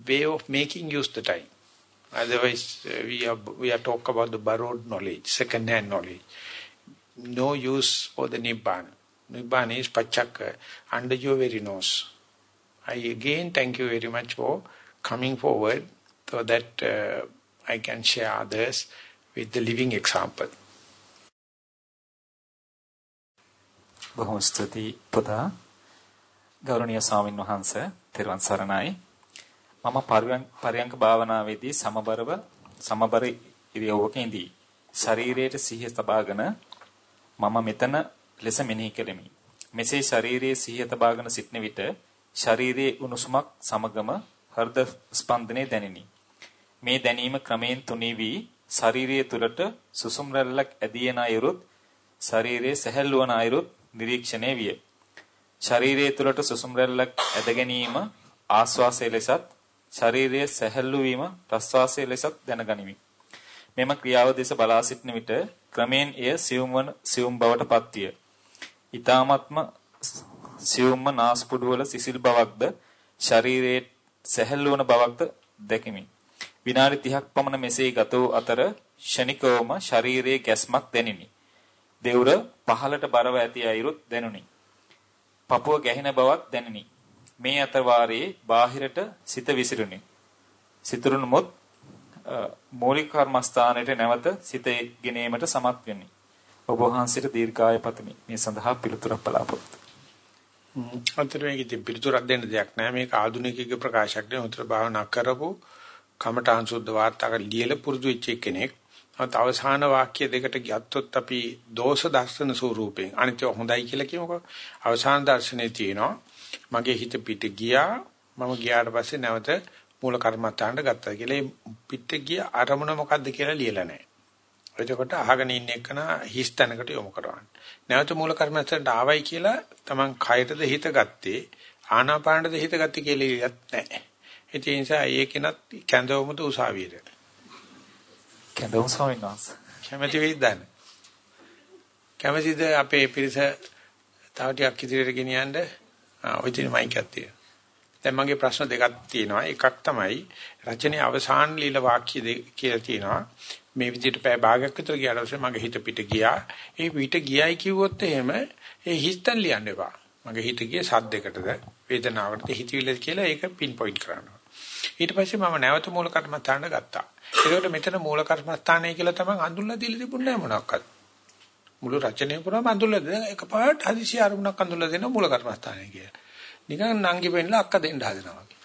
[SPEAKER 1] way of making use the time. Otherwise, uh, we are we are talk about the borrowed knowledge, second-hand knowledge. No use for the Nibbana. Nibbana is pachaka, under your very nose. I again thank you very much for coming forward so that uh, I can share others with the living example.
[SPEAKER 2] බොහොම ස්තුතියි පුතා. ගෞරවනීය ස්වාමින් වහන්සේ තෙරුවන් සරණයි. මම පරියංක භාවනාවේදී සමබරව සමබර ඉරියව්වක ඉඳී ශරීරයට සිහිය තබාගෙන මම මෙතන ලෙස මෙනෙහි කෙරෙමි. මෙසේ ශරීරයේ සිහිය තබාගෙන සිටන විට ශරීරයේ උණුසුමක් සමගම හෘද ස්පන්දනය දැනිනි. මේ දැනීම ක්‍රමයෙන් තුනී වී ශරීරයේ තුලට සුසුම් රැල්ලක් ඇදී යන අයුරුත් ශරීරයේ සැහැල්ලු වන අයුරුත් නිරීක්ෂණය විය. ශරීරයේ තුලට සුසුම් රැල්ලක් ඇද ගැනීම ආස්වාසය ලෙසත් ශරීරයේ සැහැල්ලු වීම ප්‍රස්වාසය ලෙසත් දැනගනිමි. මෙම ක්‍රියාව දෙස බලා සිටන විට ක්‍රමෙන් එය සියුම් වන සියුම් බවට පත්විය. ඊ타මත්ම සියුම්ම නාස්පුඩු වල සිසිල් බවක්ද ශරීරයේ සැහැල්ලු වන බවක්ද දැකිමි. විනාඩි 30ක් පමණ මෙසේ ගත වූ අතර ෂණිකවම ශරීරයේ ගැස්මක් දැනිනි. දෙවුර පහළට බරව ඇති අයුරුත් දැනුනි. පපුව ගැහෙන බවක් දැනිනි. මේ අතර වාරයේ බාහිරට සිත විසිරුනි. සිතුරුනොත් මූලික කර්මස්ථානයේ නැවත සිත ගෙනීමට සමත් වෙමි. ඔබ වහන්සේට දීර්ඝාය පතමි. මේ සඳහා පිළිතුරක් බලාපොරොත්තු.
[SPEAKER 1] අන්තර මේකෙදි පිළිතුරක් දෙන්න දෙයක් නැහැ. මේක ආධුනිකයෙකුගේ ප්‍රකාශයක් නෙවෙයි. උතර භාවනා කරපු කමඨාන් සුද්ධ වාර්තාක ලියලා පුරුදු වෙච්ච කෙනෙක්. අත අවසාන වාක්‍ය දෙකට ගත්තොත් අපි දෝෂ දර්ශන ස්වරූපයෙන් අනිත් හොඳයි කියලා කියමුකෝ. අවසාන දර්ශනේ තියෙනවා. මගේ හිත පිට ගියා. මම ගියාට පස්සේ නැවත මූල කර්මත්තාන්ට ගත්තා කියලා. පිට ගිය අරමුණ මොකද්ද කියලා ලියලා නැහැ. එතකොට අහගෙන ඉන්න එකන හිස් තැනකට යොමු කරවන්න. නැවත මූල කර්මස්ථානට ආවයි කියලා Taman කයටද හිත ගත්තේ ආනාපානටද හිත ගත්තේ කියලා ඉලක්ක නැහැ. ඒ නිසා ඒකෙනත් කැඳවමුද උසාවියට.
[SPEAKER 2] කැඳවමු ස්වාමීන් වහන්සේ.
[SPEAKER 1] කැමැති වෙයිද දැන්? කැමැතිද අපේ පිරිස තව ටිකක් ඉදිරියට ගෙනියන්න? ආ ඔය තියෙන මයික් එකක් තියෙනවා. දැන් මගේ ප්‍රශ්න දෙකක් තියෙනවා. එකක් තමයි රචනයේ අවසාන ලීල වාක්‍ය කියලා තියෙනවා. මේ විදිහට පැය භාගයක් විතර ගියාට පස්සේ මගේ හිත පිට ගියා. ඒ පිට ගියයි කිව්වොත් එහෙම ඒ හිස්තන් ලියන්න එපා. මගේ හිත ගියේ සද්දයකටද වේදනාවකටද හිතවිල්ලද කියලා ඒක පින් පොයින්ට් කරනවා. ඊට පස්සේ මම නැවත මූල කර්මස්ථානට ගත්තා. ඒකට මෙතන මූල කර්මස්ථානය කියලා තමයි අඳුල්ලා දීලා තිබුණේ නැහැ මොනක්වත්. මුළු රචනය පුරාම අඳුල්ලා දෙන එකපාරට හදිසි අරමුණක් අඳුල්ලා දෙන මූල කර්මස්ථානය කියලා. නිකන් නංගි පෙන්නලා අක්ක දෙන්න හදනවා වගේ.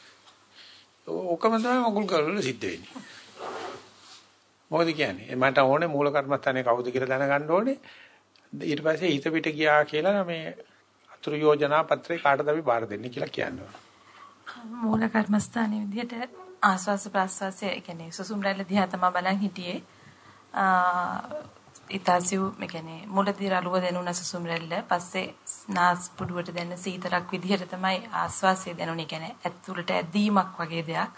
[SPEAKER 1] ඕකම තමයි මගුල් කරවල සිද්ධ වෙන්නේ. මොකද කියන්නේ? මට ඕනේ මූල කර්මස්ථානේ කවුද කියලා දැනගන්න ඕනේ. ඊට පස්සේ හිත පිට ගියා කියලා මේ අතුරු යෝජනා පත්‍රේ කාටද අපි බාර දෙන්නේ කියලා කියනවා.
[SPEAKER 4] මූල කර්මස්ථානයේ විදිහට ආස්වාස ප්‍රාස්වාසය කියන්නේ සුසුම් රැල්ල දිහා තමයි බලන් හිටියේ. ඊතාසියු මේ කියන්නේ මුලදී රළුව දෙනුන සුසුම් රැල්ල පස්සේ නාස් පුඩුවට දැන්න සීතරක් විදිහට තමයි ආස්වාසය දැනුනේ. කියන්නේ ඇතුළට ඇදීමක් වගේ දෙයක්.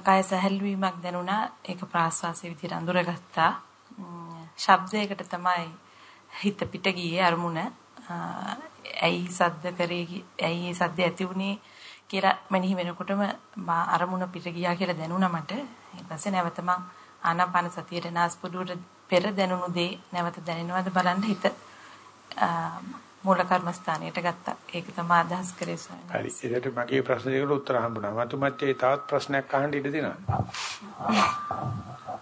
[SPEAKER 4] කය සැහැල් වීමක් දැනුණා. ඒක ප්‍රාස්වාසයේ විදිහට අඳුරගත්තා. ශබ්දයකට තමයි හිත පිට ගියේ අරමුණ. ඇයි සද්ද කරේ ඇයි සද්ද ඇති වුනේ කියලා මෙනෙහි වෙනකොටම අරමුණ පිට ගියා කියලා දැනුණා මට. ඊට පස්සේ නැවත මං ආනාපාන සතියේ නාස්පුඩුවට පෙර දැනුණු දේ නැවත දැනෙනවද බලන්න හිත මූල කර්මස්ථානයට ගත්තා. ඒක තමයි අදහස් කරේ ස්වාමීනි.
[SPEAKER 1] හරි. ඒකට මගේ ප්‍රශ්න දෙකට උත්තර හම්බුණා. මතුමැත්තේ තවත් ප්‍රශ්නයක් අහන්න ඉඩ දෙනවා.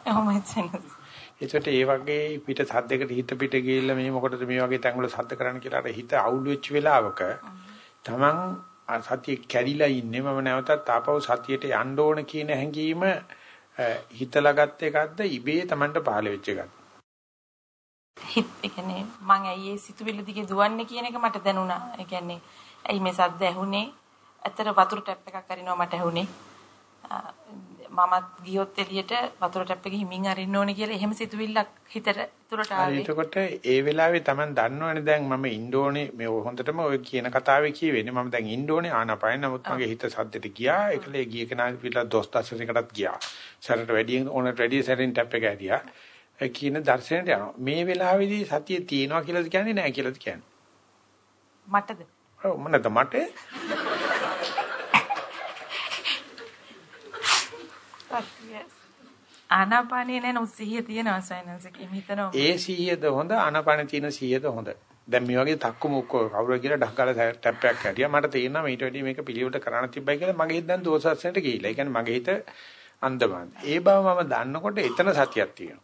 [SPEAKER 4] එහෙමයි තමයි.
[SPEAKER 1] ඒකට ඒ වගේ පිට සද්දයකට හිත පිට ගිහිල්ලා මේ මොකටද මේ වගේ තැන්වල සද්ද කරන්න කියලා අර හිත අවුල් වෙච්ච වෙලාවක තමන් සතිය කැඩිලා ඉන්නේ මම නැවතත් ආපහු සතියට යන්න ඕන කියන හැඟීම හිතලා ගත්ත එකක්ද ඉබේ තමන්ට පහළ වෙච්ච එකක්ද
[SPEAKER 4] හිත ඒ කියන්නේ මං ඇයි ඒ සිතුවිල්ල දිගේ දුවන්නේ කියන එක මට දැනුණා. ඒ කියන්නේ ඇයි මේ සද්ද ඇහුනේ? ඇත්තට වතුර ටැප් එකක් අරිනවා මට ඇහුනේ. මමත් ගියොත් එළියට වතුර ටැප් එක හිමින් අරින්න ඕනේ කියලා එහෙම සිතුවිල්ලක් හිතට තුරට ආවේ.
[SPEAKER 1] එතකොට ඒ වෙලාවේ Taman දන්නවනේ දැන් මම ඉන්න ඕනේ මේ හොඳටම ඔය කියන කතාවේ කියවෙන්නේ මම දැන් ඉන්න ඕනේ ආනාපාන නමුත් මගේ හිත සද්දෙට ගියා ඒකලේ ගිය කෙනා පිටලා දොස් දර්ශනයකටත් ගියා. සැරට වැඩි ඕනට වැඩි සැරින් ටැප් එක ඇරියා. කියන දර්ශනයට යනවා. මේ වෙලාවේදී සතිය තියෙනවා කියලාද කියන්නේ නැහැ කියලාද කියන්නේ?
[SPEAKER 4] මටද?
[SPEAKER 1] ඔව් මනද මට?
[SPEAKER 4] ආනාපානේ නෑ නෝ සිහිය තියෙනවා සයන්ස් එකේ හිතනවා.
[SPEAKER 1] ඒ සිහියද හොඳ ආනාපාන තියෙන සිහියද හොඳ? දැන් මේ වගේ තක්කු මුක්කෝ කවුරු කියලා ඩහගාලා ටැප් එකක් හැටියා මට තේරෙනවා ඊට වැඩි මේක පිළිවෙලට කරන්න තිබ්බයි කියලා මගේ හිත දැන් දෝෂස්සනට ගිහිල්ලා. ඒ කියන්නේ මගේ හිත අන්දමන්. ඒ බව මම දන්නකොට එතන සතියක් තියෙනවා.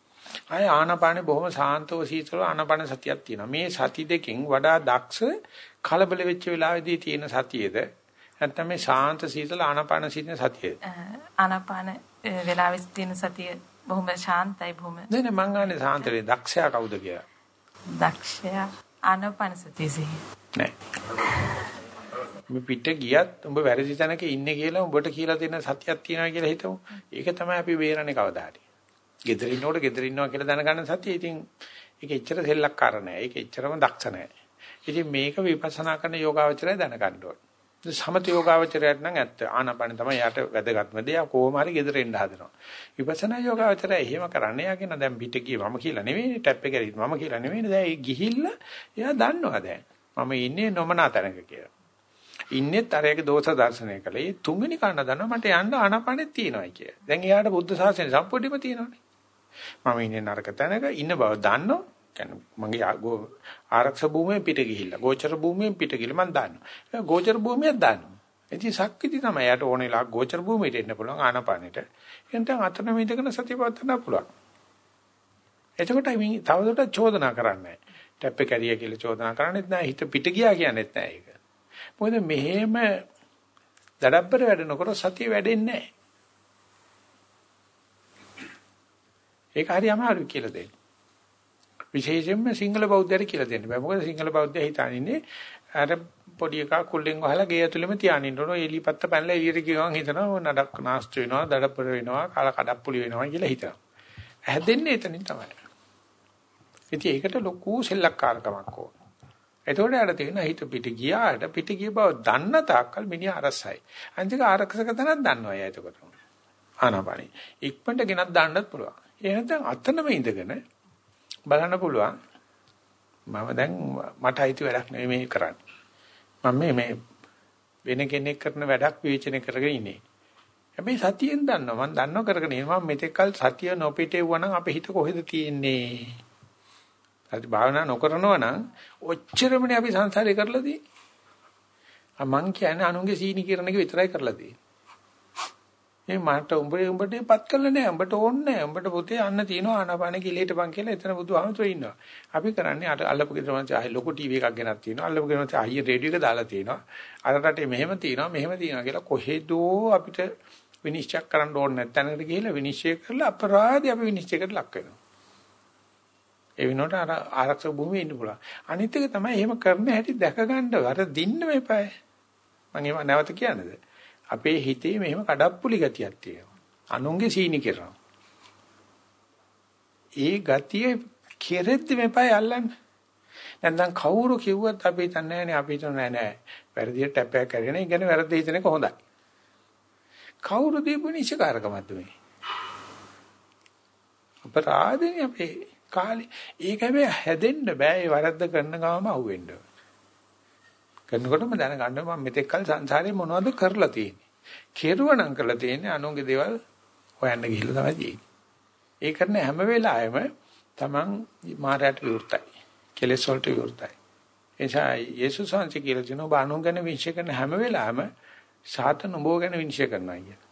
[SPEAKER 1] ආය ආනාපානේ බොහොම සාන්තව සීතලව ආනාපාන සතියක් තියෙනවා. මේ සති දෙකෙන් වඩා දක්ෂ කලබල වෙච්ච වෙලාවේදී තියෙන සතියේද නැත්නම් මේ ශාන්ත සීතල ආනාපාන සිටින සතියේද?
[SPEAKER 4] ආනාපාන වෙලාවෙත් තියෙන සතිය බොහොම ශාන්තයි බොහොම.
[SPEAKER 1] නෑ නෑ මං ගානේ ශාන්තේ දක්ෂයා කවුද කියලා.
[SPEAKER 4] දක්ෂයා ආනාපාන සතියසේ.
[SPEAKER 1] නෑ. මේ පිට ගියත් උඹ වැරදි තැනක ඉන්නේ කියලා උඹට කියලා දෙන සතියක් තියෙනවා කියලා හිතමු. ඒක තමයි අපි බේරන්නේ කවදා හරි. gedara ඉන්නකොට gedara ඉන්නවා කියලා දැනගන්න සතිය ඉතින් ඒක එච්චර සෙල්ලක්කාර නෑ. ඒක එච්චරම දක්ෂ නෑ. ඉතින් මේක විපස්සනා කරන යෝගාවචරය දැනගන්න ඕනේ. සමත යෝගාවචරයට නම් ඇත්ත. ආනාපාන තමයි යාට වැදගත්ම දේ. කොහොම හරි ගෙදර එන්න හදනවා. විපස්සනා යෝගාවචරය එහෙම කරන්නේ යකින දැන් පිට ගියේ මම කියලා නෙවෙයි ටැප් එක ඇරිත් මම කියලා නෙවෙයි දැන් ඒ ගිහිල්ලා එයා දන්නවා දැන්. මම ඉන්නේ නොමනා තැනක කියලා. ඉන්නෙත් අරයගේ දෝෂ දර්ශනය කළේ. ඒ තුන්වෙනි කාරණා දන්නවා මට යන්න ආනාපානෙත් තියෙනවායි කියලා. දැන් එයාට බුද්ධ ශාසනය සම්පූර්ණයෙන්ම තියෙනවානේ. මම ඉන්නේ නරක තැනක ඉන්න බව දන්නවා. කියන්නේ මගේ ආරක්ෂක භූමියෙන් පිට ගිහිල්ලා ගෝචර භූමියෙන් පිට ගිහිල්ලා මම දන්නවා. ගෝචර භූමියක් දන්නවා. ඉතින් සක්විති තමයි යට ඕනෙලා ගෝචර භූමියට එන්න පුළුවන් ආනපානෙට. එතෙන් අතන මිදගෙන සතිය පවත්වන්න පුළුවන්. එතකොට මේ තවදුරටත් චෝදනා කරන්නේ ටැප් එක ඇරියා කියලා චෝදනා කරන්නේත් නැහැ. හිත පිට ගියා කියන්නේත් නැහැ ඒක. මොකද මෙහෙම දඩබ්බර වැඩනකොට සතිය වැඩෙන්නේ නැහැ. ඒක හරි අමාරුයි කියලා දෙන්න. විශේෂයෙන්ම සිංහල බෞද්ධයට කියලා දෙන්න බෑ. මොකද සිංහල බෞද්ධය හිතන්නේ අර පොඩි එකා කුල්ලෙන් වහලා ගේ ඇතුළෙම තියානින්න ඕන. එලිපත්ත පැනලා එළියට ගියවන් හිතනවා නඩක් නාස්ති වෙනවා, දඩපර වෙනවා, කාල කඩප්පුලි වෙනවා කියලා හිතනවා. හැදෙන්නේ එතනින් තමයි. ඉතින් ඒකට ලොකු සෙල්ලක්කාරකමක් ඕන. එතකොට යාට තියෙන හිත පිට ගියාට පිට ගිය බව දන්න තාක්කල් මිනිහා අරසයි. අන්තික ආරක්ෂක තැනක් දන්නවා යා එතකොට. ආනාපානි. ඉක්මනට ගෙනත් දාන්නත් පුළුවන්. ඒ නැත්නම් අතනම ඉඳගෙන බලන්න පුළුවන්. මම දැන් මට අයිති වැඩක් නෙවෙයි මේ කරන්නේ. මම මේ මේ වෙන කෙනෙක් කරන වැඩක් විචනය කරගෙන ඉන්නේ. හැබැයි සතියෙන් දන්නවා මම දන්නව කරගෙන ඉන්නවා මෙතෙක් කල සතිය නොපිටෙවුවා නම් අපේ හිත කොහෙද තියෙන්නේ? අද භාවනා නොකරනවා නම් ඔච්චරමනේ අපි සංසාරේ කරලා තියෙන්නේ. මං කියන්නේ අනුන්ගේ සීනි කිරණ එක විතරයි කරලා තියෙන්නේ. මේ මට උඹ උඹට පත් කළා නෑ උඹට ඕනේ නෑ උඹට පුතේ අන්න තියෙනවා ආනාපාන කිලීට බං කියලා එතන බුදුහාමුදුරුවෝ ඉන්නවා. අපි කරන්නේ අර අල්ලපු ගෙදර මං ආයි ලොකු ටීවී එකක් ගෙනත් තියෙනවා. අල්ලපු ගෙදර මං ආයි රේඩියෝ එක දාලා තියෙනවා. අර රටේ මෙහෙම තියෙනවා මෙහෙම තියෙනවා කියලා කොහෙදෝ අපිට විනිශ්චය කරන්න ඕනේ නැත්නම් ගිහිල්ලා විනිශ්චය කරලා අපරාධي අපි විනිශ්චයකට ලක් වෙනවා. ඒ වෙනකොට අර ආරක්ෂක භූමියේ ඉන්න පුළුවන්. අනිත් එක තමයි එහෙම කරන හැටි දැක ගන්න අර දින්න මේපයි. මම ඒව නැවත කියන්නේද? අපේ හිතේ මෙහෙම කඩප්පුලි ගතියක් තියෙනවා. අනුන්ගේ සීනි කරනවා. ඒ ගතිය කෙරෙද්දි මේපයි අල්ලන්න. නැත්නම් කවුරු කිව්වත් අපි හිතන්නේ නැහැ අපි හිතන්නේ නැහැ. වැරදියට ටැප් එකක් කරගෙන ඉගෙන වැරදි හිතන එක හොඳයි. කවුරු දීපු නිශ්චකාරකමද මේ? අපරාධනේ අපේ කාලේ ඒක හැබැයි හැදෙන්න බෑ ඒ වරද්ද කරන ගාම අහුවෙන්න. කරනකොටම දැනගන්න මම මෙතෙක් කල සංසාරේ මොනවද කරලා තියෙන්නේ. කෙරුවනම් කරලා තියෙන්නේ අනුන්ගේ දේවල් හොයන්න ගිහිල්ලා තමයි තියෙන්නේ. ඒ කරන හැම වෙලාවෙම Taman මාරයට විවෘතයි. කෙලෙස් වලට විවෘතයි. එනිසා යේසුස් වහන්සේ කියලා තියෙනවා ඔබ අනුන් ගැන විශ්ය කරන හැම වෙලාවෙම සාතන ඔබ ගැන විශ්ය කරනවා කියලා.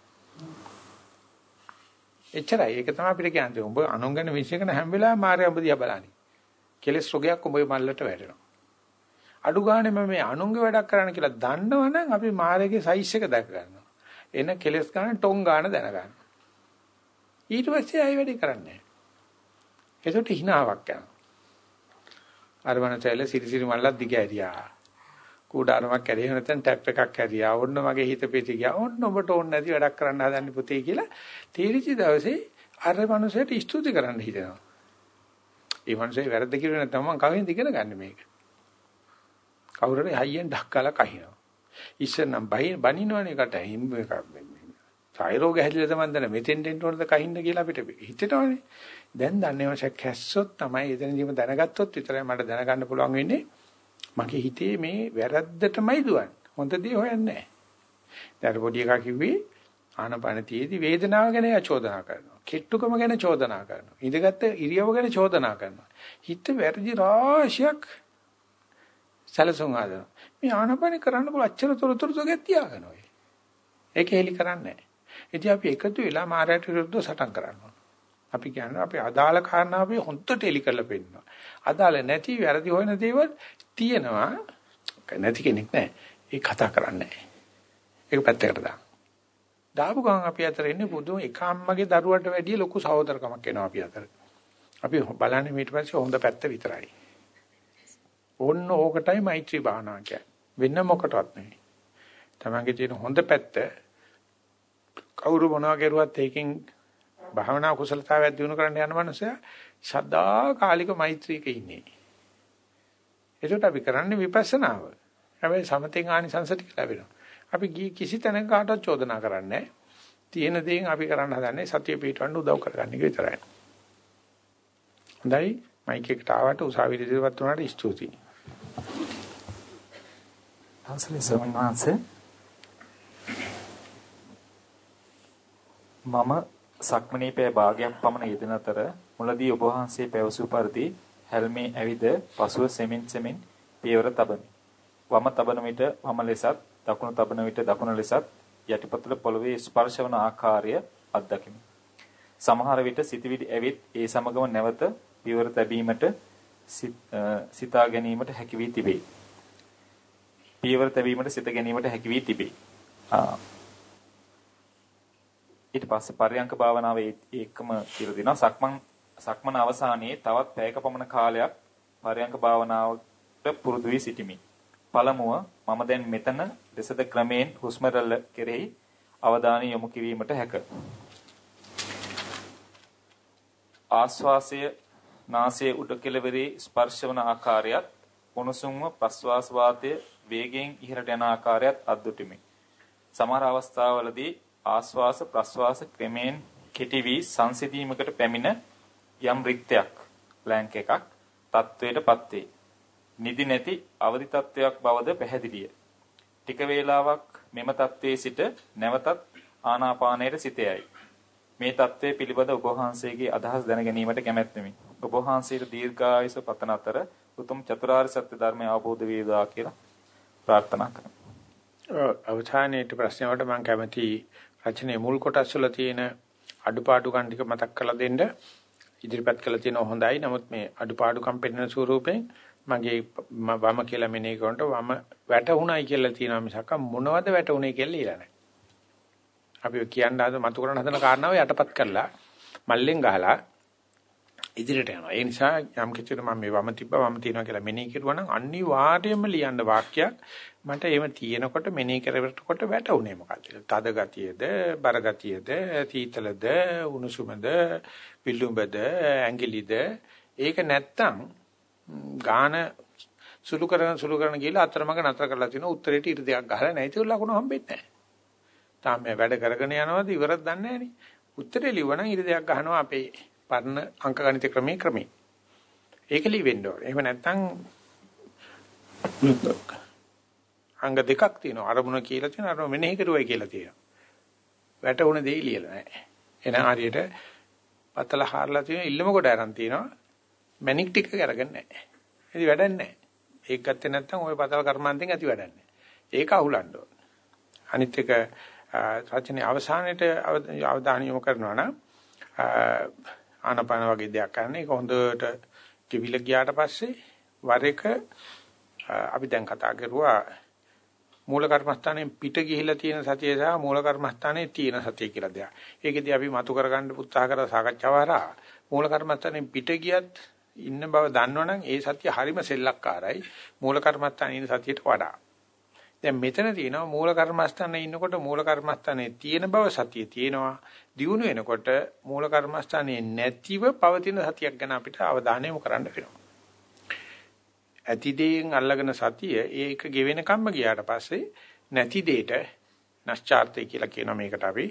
[SPEAKER 1] එච්චරයි. ඒක තමයි අපිට කියන්නේ. ඔබ අනුන් ගැන විශ්ය කරන හැම වෙලාවෙම මාරය ඔබ දිහා බලන්නේ. කෙලෙස් රෝගයක් ඔබේ මල්ලට වැටෙනවා. අඩු ගානේ මම මේ අනුන්ගේ වැඩක් කරන්න කියලා දන්නවනම් අපි මාරේගේ සයිස් එක දැක ගන්නවා. එන කෙලස් ගන්න ටොං ගන්න දැන ගන්න. ඊට පස්සේ ආයෙ වැඩි කරන්නේ නැහැ. ඒකට හිනාවක් යනවා. අරවනචයිල සිරිසිරි මල්ලක් දිග ඇරියා. කූඩාරමක් කැරිය නැත්නම් ටැප් එකක් කැරියා. ඔන්න මගේ හිත පිටි ගියා. ඔන්න ඔබට ඕන නැති වැඩක් කරන්න හදන්නේ පුතේ කියලා තීරිචි දවසේ අර මනුස්සයට ස්තුති කරන්න හිතෙනවා. ඒ මනුස්සයා වැරද්ද කියලා නැත්නම් මම කවෙන්ද ඉගෙන ගන්න මේක. කවුරු හරි හයියෙන් ඩක්කලා කහිනවා. ඉස්සර නම් බයි බනිනවනේ කට හිම් එකක් සායරෝග හැදිලා තමයි දැන මෙතෙන් දෙන්න ඕනද කහින්න කියලා අපිට හිතෙනවනේ. දැන් දන්නේ මාෂක් කැස්සොත් තමයි එතනදීම දැනගත්තොත් විතරයි මට දැනගන්න පුළුවන් වෙන්නේ. මගේ හිතේ මේ වැරද්දටමයි දුවන්නේ. හොඳ දේ හොයන්නේ නැහැ. දැන් පොඩි එකා කිව්වේ ආනපන තියේදී වේදනාව ගැන චෝදනා කරනවා. කෙට්ටුකම ගැන චෝදනා කරනවා. ඉඳගත්ත ඉරියව ගැන චෝදනා කරනවා. හිත වැරදි රාශියක් සැලසුම් හදනවා. මේ ආනපන කරන්න පුළුවන් අච්චර තොරතුරු සොගෙත් තියාගෙන ඔය. ඒක හෙලි කරන්නේ නැහැ. ඉතින් අපි එකතු වෙලා මාරයට විරුද්ධව සටන් කරනවා. අපි කියන්නේ අපි අදාළ කාරණා අපි හොන්දට එලි කරලා පෙන්නනවා. අදාළ නැති වැරදි හොයන දේවල් තියෙනවා. නැති කෙනෙක් නැහැ. ඒක කතා කරන්නේ නැහැ. ඒක පැත්තකට දාන්න. දාපු ගමන් අපි අතර ඉන්නේ පුදුම එක අම්මගේ දරුවට වැඩිය ලොකු සහෝදරකමක් එනවා අපි අතර. අපි බලන්නේ ඊට පස්සේ හොඳ පැත්ත විතරයි. ඕන්න ඕකටයි මෛත්‍රී භාවනාව කියන්නේ. වෙන මොකටවත් නෙවෙයි. තමන්ගේ තියෙන හොඳ පැත්ත කවුරු මොනවා කරුවත් ඒකෙන් භාවනා කුසලතාවයක් දිනු කරන්න යන මනුස්සයා සදා කාලික මෛත්‍රියක ඉන්නේ. ඒකට අපි කරන්නේ විපස්සනාව. හැබැයි සමතෙන් ආනිසංස ටික ලැබෙනවා. අපි කිසි තැනක කාටවත් චෝදනා කරන්නේ තියෙන දේෙන් අපි කරන්න හදන්නේ සතිය පිටවන්න උදව් කරගන්න එක විතරයි. හොඳයි මයික් එකට ආවට උසාවියට ඉදිරියපත් වුණාට ස්තුතියි.
[SPEAKER 2] අවසරයි ස්වාමීන් වහන්සේ. මම සක්මණේ පෑ භාගයක් පමණ යෙදෙන අතර මුලදී ඔබ වහන්සේ පැවසූ පරිදි හැල්මේ ඇවිද පසුව සෙමින් සෙමින් පියවර තබමි. වම තබන විට වම ලෙසත් දකුණු තබන විට දකුණ ලෙසත් යටිපතුල පොළවේ ස්පර්ශ වන ආකාරය අත්දකිමි. සමහර විට සිතවිලි ඇවිත් ඒ සමගම නැවත පියවර තැබීමට සිතා ගැනීමට හැකි වී තිබේ. පියවර තැබීමට සිත ගැනීමට හැකි වී තිබේ. ඊට පස්සේ පර්යංක භාවනාව ඒකම කියලා දෙනවා. සක්මන් සක්මන අවසානයේ තවත් පැයක පමණ කාලයක් පර්යංක භාවනාවට පුරුදු වී සිටිමි. පළමුව මම දැන් මෙතන දෙසද ක්‍රමයෙන් හුස්ම කෙරෙහි අවධානය යොමු කිරීමට හැක. ආශ්වාසය නාසයේ උඩ කෙළවරේ ස්පර්ශ වන ආකාරයත් උණුසුම්ව ප්‍රශ්වාස වාතය වේගයෙන් ඉහළට යන ආකාරයත් අද්දුටිමි. සමහර අවස්ථාවලදී ආශ්වාස ප්‍රශ්වාස ක්‍රමයෙන් කෙටි වී සංසිඳීමකට පැමිණ යම් රික්තයක් බ්ලැන්ක් එකක් තත්වයටපත් වේ. නිදි නැති අවදි තත්වයක් බවද පැහැදිලිය. ටික වේලාවක් මෙම තත්වයේ සිට නැවතත් ආනාපානයට සිත යයි. මේ தત્ත්වය පිළිබඳ ඔබ වහන්සේගේ අදහස් දැන ගැනීමට කැමැත්තෙමි. ඔබ වහන්සේට දීර්ඝායුෂ පතන අතර උතුම් චතුරාර්ය සත්‍ය ධර්මය අවබෝධ වේවා කියලා ප්‍රාර්ථනා කරමි.
[SPEAKER 1] අවධානයේ ප්‍රශ්න වලට මම කැමති රචනයේ මුල් කොටස් වල තියෙන අඩුපාඩුකම් ටික මතක් කරලා දෙන්න ඉදිරිපත් කළ තියෙන හොඳයි. නමුත් මේ අඩුපාඩුකම් පෙන්වන ස්වරූපයෙන් මගේ වම කියලා මෙනේ කරනකොට වම වැටුණයි කියලා තියෙනවා මිසක් මොනවද වැටුනේ කියලා ඉලා නැහැ. අපි කියන්න හද මතු කරන හදන කාරණාව යටපත් කරලා මල්ලෙන් ගහලා ඉදිරියට යනවා. ඒ නිසා යම් කිසිම මම මේ වම තිබ්බ වම තියනවා කියලා මෙනෙහි කරුවා නම් අනිවාර්යයෙන්ම ලියන්න වාක්‍යයක් මට එහෙම තියෙනකොට මෙනෙහි කරනකොට වැටුනේ මොකක්ද? තද ගතියද, බර ගතියද, තීතලද, උණුසුමද, විලුඹද, ඇඟිලිද? ඒක නැත්තම් ගාන සුළු කරන සුළු කරන කියලා අතරමඟ නතර කරලා තිනවා උත්තරේට ඉර දෙයක් ගහලා නැති ලකුණු හම්බෙන්නේ නැහැ. තාම මේ වැඩ කරගෙන යනවාද ඉවරක් දන්නේ නැහැ නේ. උත්තරේ ලිව්වනම් ඉර දෙයක් ගහනවා අපේ පරණ අංක ගණිත ක්‍රමයේ ක්‍රමේ. ඒක ලිවෙන්න ඕනේ. එහෙම නැත්නම් අංග දෙකක් තියෙනවා. අරමුණ කියලා තියෙනවා. අරමුණ මෙනෙහි කරුවයි කියලා තියෙනවා. වැටුණ දෙයි ලියලා නැහැ. එන හරියට පතල හාරලා තියෙන ඉල්ලම කොට අරන් තියෙනවා. මැනික් ටික අරගෙන නැහැ. ඉතින් වැඩක් නැහැ. ඒක ගත්තේ නැත්නම් ওই පතල කර්මාන්තෙන් ඇති වැඩක් නැහැ. ඒක අහුලන්න ඕන. අනිත් එක රචනයේ අවසානයේට අවධානය යොමු කරනවා නම් ආනපන වගේ දෙයක් කරන්නේ ඒක හොඳට කිවිල ගියාට පස්සේ වර එක අපි දැන් කතා කරුවා මූල කර්මස්ථානයෙන් පිට ගිහිලා තියෙන සතිය සහ මූල කර්මස්ථානයේ තියෙන සතිය කියලා දෙයක්. ඒකෙදී අපි මතු කරගන්න උත්සාහ කරලා සාකච්ඡාව හරහා මූල කර්මස්ථානයෙන් පිට ගියත් ඉන්න බව දන්නවනම් ඒ සතිය හරිම සෙල්ලක්කාරයි මූල කර්මස්ථානයේ ඉන්න සතියට වඩා. දැන් මෙතන තියෙනවා මූල කර්මස්ථානයේ ඉන්නකොට මූල කර්මස්ථානයේ තියෙන බව සතිය තියෙනවා. දියුණු වෙනකොට මූල කර්මස්ථානයේ නැතිව පවතින සතියක් ගැන අපිට අවධානය යොමු කරන්න වෙනවා. ඇති දෙයෙන් අල්ලගෙන සතිය ඒක ගෙවෙන කම්ම ගියාට පස්සේ නැති දෙයට නැස්චාර්තය කියලා කියන මේකට අපි